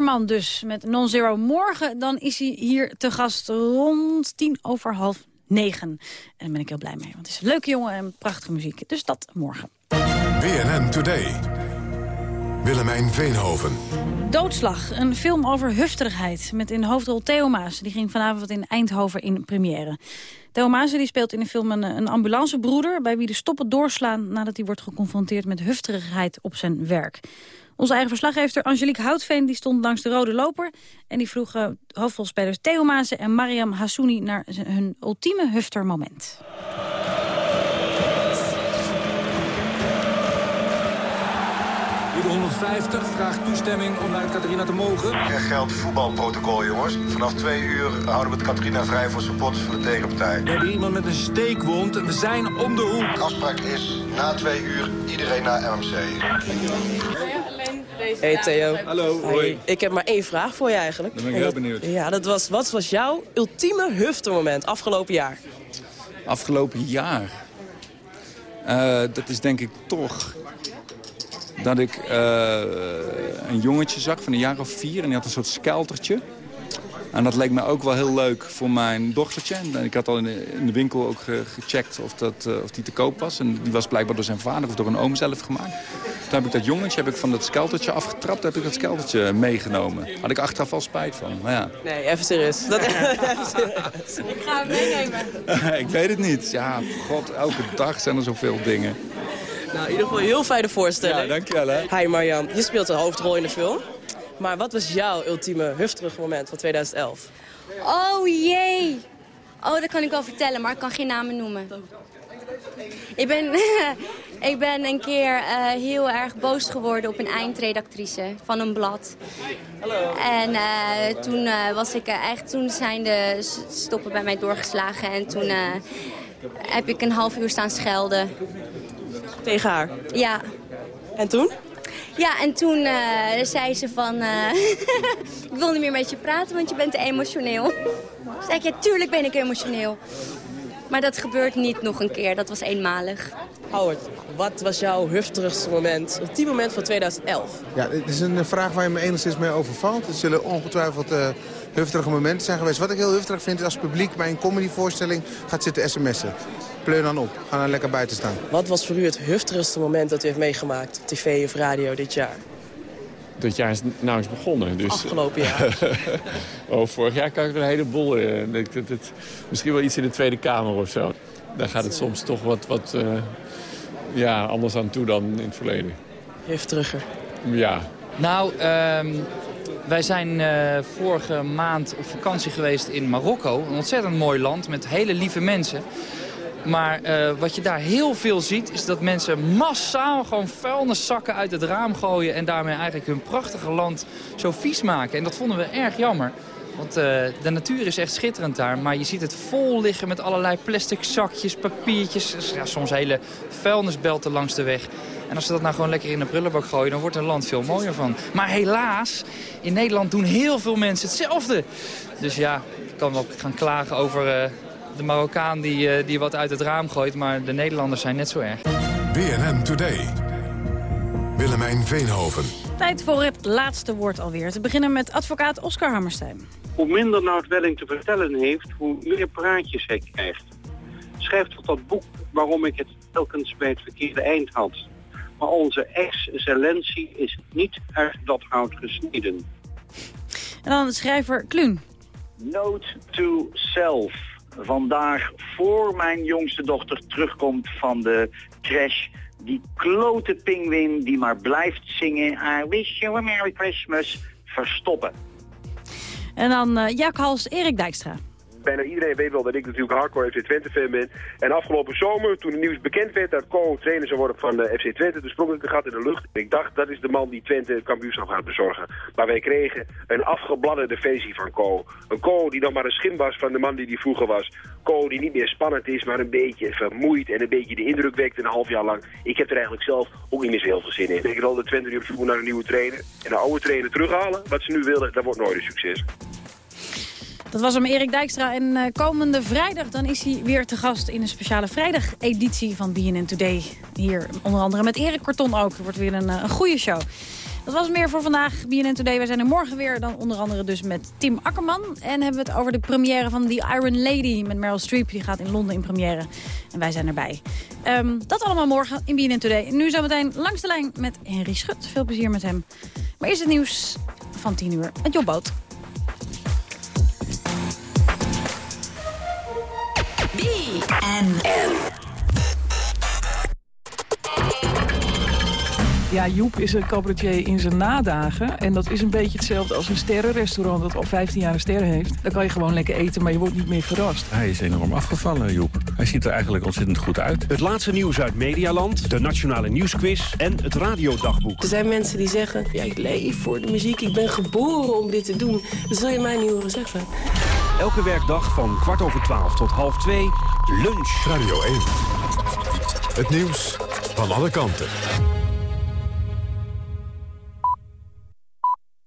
Akkerman dus met Non-Zero. Morgen dan is hij hier te gast rond tien over half negen. En daar ben ik heel blij mee, want het is een leuke jongen en prachtige muziek. Dus dat morgen. BNN Today. Willemijn Veenhoven. Doodslag, een film over hufterigheid met in de hoofdrol Theo Maas. Die ging vanavond in Eindhoven in première. Theo Maas die speelt in de film een, een ambulancebroeder... bij wie de stoppen doorslaan nadat hij wordt geconfronteerd met hufterigheid op zijn werk. Onze eigen verslaggever Angelique Houtveen die stond langs de rode loper... en die vroeg uh, hoofdrolspelers Theo Maas en Mariam Hassouni... naar hun ultieme huftermoment. De 150 vraagt toestemming om naar het Catharina te mogen. Er geldt voetbalprotocol, jongens. Vanaf twee uur houden we het Catharina vrij voor supporters van de tegenpartij. We hebben iemand met een steekwond en we zijn om de hoek. De afspraak is na twee uur iedereen naar MMC. Hey Theo. Hallo, Hey, hoi. ik heb maar één vraag voor je eigenlijk. Dan ben ik heel dat- benieuwd. Ja, dat was, wat was jouw ultieme huftermoment afgelopen jaar? Afgelopen jaar. Eh, dat is denk ik toch dat ik eh, een jongetje zag van een jaar of vier en die had een soort skeltertje. En dat leek me ook wel heel leuk voor mijn dochtertje. En ik had al in de, in de winkel ook ge- gecheckt of, dat, eh, of die te koop was. En die was blijkbaar door zijn vader of door een oom zelf gemaakt. Toen heb ik dat jongetje heb ik van dat skeltertje afgetrapt. heb ik dat skeltertje meegenomen. Had ik achteraf al spijt van. Maar ja, Nee, even serieus. Dat, even serieus. Ik ga hem meenemen. ik weet het niet. Ja, god, elke dag zijn er zoveel dingen. Nou, in ieder geval heel fijne voorstelling. Ja, dankjewel hè. Hi Marjan, je speelt een hoofdrol in de film. Maar wat was jouw ultieme hufterig moment van 2011? Oh jee. Oh, dat kan ik wel vertellen, maar ik kan geen namen noemen. Ik ben, ik ben een keer eh, heel erg boos geworden op een eindredactrice van een blad. Hallo. En eh, toen eh, was ik echt, toen zijn de stoppen bij mij doorgeslagen en toen eh, heb ik een half uur staan schelden. Tegen haar? Ja. En toen? Ja, en toen eh, zei ze van... eh, ik wil niet meer met je praten, want je bent te emotioneel. zei ik, ja, tuurlijk ben ik emotioneel. Maar dat gebeurt niet nog een keer, dat was eenmalig. Howard, wat was jouw hufterigste moment, ultieme moment van 2011? Ja, dit is een vraag waar je me enigszins mee overvalt. Er zullen ongetwijfeld eh hufterige momenten zijn geweest. Wat ik heel hufterig vind is als het publiek bij een comedyvoorstelling gaat zitten sms'en. Pleur dan op. Ga dan lekker buiten staan. Wat was voor u het hufterigste moment dat u heeft meegemaakt op tv of radio dit jaar? Dit jaar is nauwelijks begonnen. Dus... Afgelopen jaar. oh, vorig jaar kan ik er een heleboel. eh, dat- dat- dat- misschien wel iets in de Tweede Kamer of zo. Daar gaat het soms toch wat, wat eh, ja, anders aan toe dan in het verleden. Hufteriger. Ja, Nou, ehm, wij zijn eh, vorige maand op vakantie geweest in Marokko. Een ontzettend mooi land met hele lieve mensen. Maar eh, wat je daar heel veel ziet, is dat mensen massaal gewoon vuilniszakken uit het raam gooien... en daarmee eigenlijk hun prachtige land zo vies maken. En dat vonden we erg jammer. Want eh, de natuur is echt schitterend daar. Maar je ziet het vol liggen met allerlei plastic zakjes, papiertjes. Ja, soms hele vuilnisbelten langs de weg. En als ze dat nou gewoon lekker in de prullenbak gooien... dan wordt een land veel mooier van. Maar helaas, in Nederland doen heel veel mensen hetzelfde. Dus ja, ik kan wel gaan klagen over eh, de Marokkaan die, eh, die wat uit het raam gooit. Maar de Nederlanders zijn net zo erg. BNN Today. Willemijn Veenhoven. Tijd voor het laatste woord alweer. Te beginnen met advocaat Oscar Hammerstein. Hoe minder Nout Welling te vertellen heeft, hoe meer praatjes hij krijgt. Schrijf tot dat boek waarom ik het telkens bij het verkeerde eind had. Maar onze excellentie is niet uit dat hout gesneden. En dan de schrijver Kluun. Note to self. Vandaag voor mijn jongste dochter terugkomt van de crash. Die klote pinguïn die maar blijft zingen. I wish you a Merry Christmas. Verstoppen. En dan uh, Jack Hals, Erik Dijkstra. Bijna iedereen weet wel dat ik natuurlijk hardcore FC Twente fan ben. En afgelopen zomer, toen het nieuws bekend werd dat Co trainer zou worden van de FC Twente, toen sprong ik een gat in de lucht. Ik dacht, dat is de man die Twente het kampioenschap gaat bezorgen. Maar wij kregen een afgebladderde versie van Co. Een Co die nog maar een schim was van de man die die vroeger was. Co die niet meer spannend is, maar een beetje vermoeid en een beetje de indruk wekt een half jaar lang. Ik heb er eigenlijk zelf ook niet meer heel veel zin in. Ik denk dat de Twente nu op zoek naar een nieuwe trainer. En de oude trainer terughalen, wat ze nu willen, dat wordt nooit een succes. Dat was hem Erik Dijkstra. En uh, komende vrijdag dan is hij weer te gast in een speciale vrijdag-editie van BNN Today. Hier onder andere met Erik Korton ook. Het wordt weer een, uh, een goede show. Dat was meer voor vandaag. BNN Today. Wij zijn er morgen weer. Dan onder andere dus met Tim Akkerman. En hebben we het over de première van The Iron Lady met Meryl Streep. Die gaat in Londen in première. En wij zijn erbij. Ehm, dat allemaal morgen in BNN Today. En nu zometeen langs de lijn met Henry Schut. Veel plezier met hem. Maar eerst het nieuws van 10 uur. Het Jobboot. BNN. Ja, Joep is een cabaretier in zijn nadagen. En dat is een beetje hetzelfde als een sterrenrestaurant dat al 15 jaar een ster heeft. Dan kan je gewoon lekker eten, maar je wordt niet meer verrast. Hij is enorm afgevallen, Joep. Hij ziet er eigenlijk ontzettend goed uit. Het laatste nieuws uit Medialand, de Nationale Nieuwsquiz en het Radiodagboek. Er zijn mensen die zeggen, ja, ik leef voor de muziek, ik ben geboren om dit te doen. Dat zul je mij niet horen zeggen. Elke werkdag van kwart over twaalf tot half twee, lunch. Radio 1. Het nieuws van alle kanten.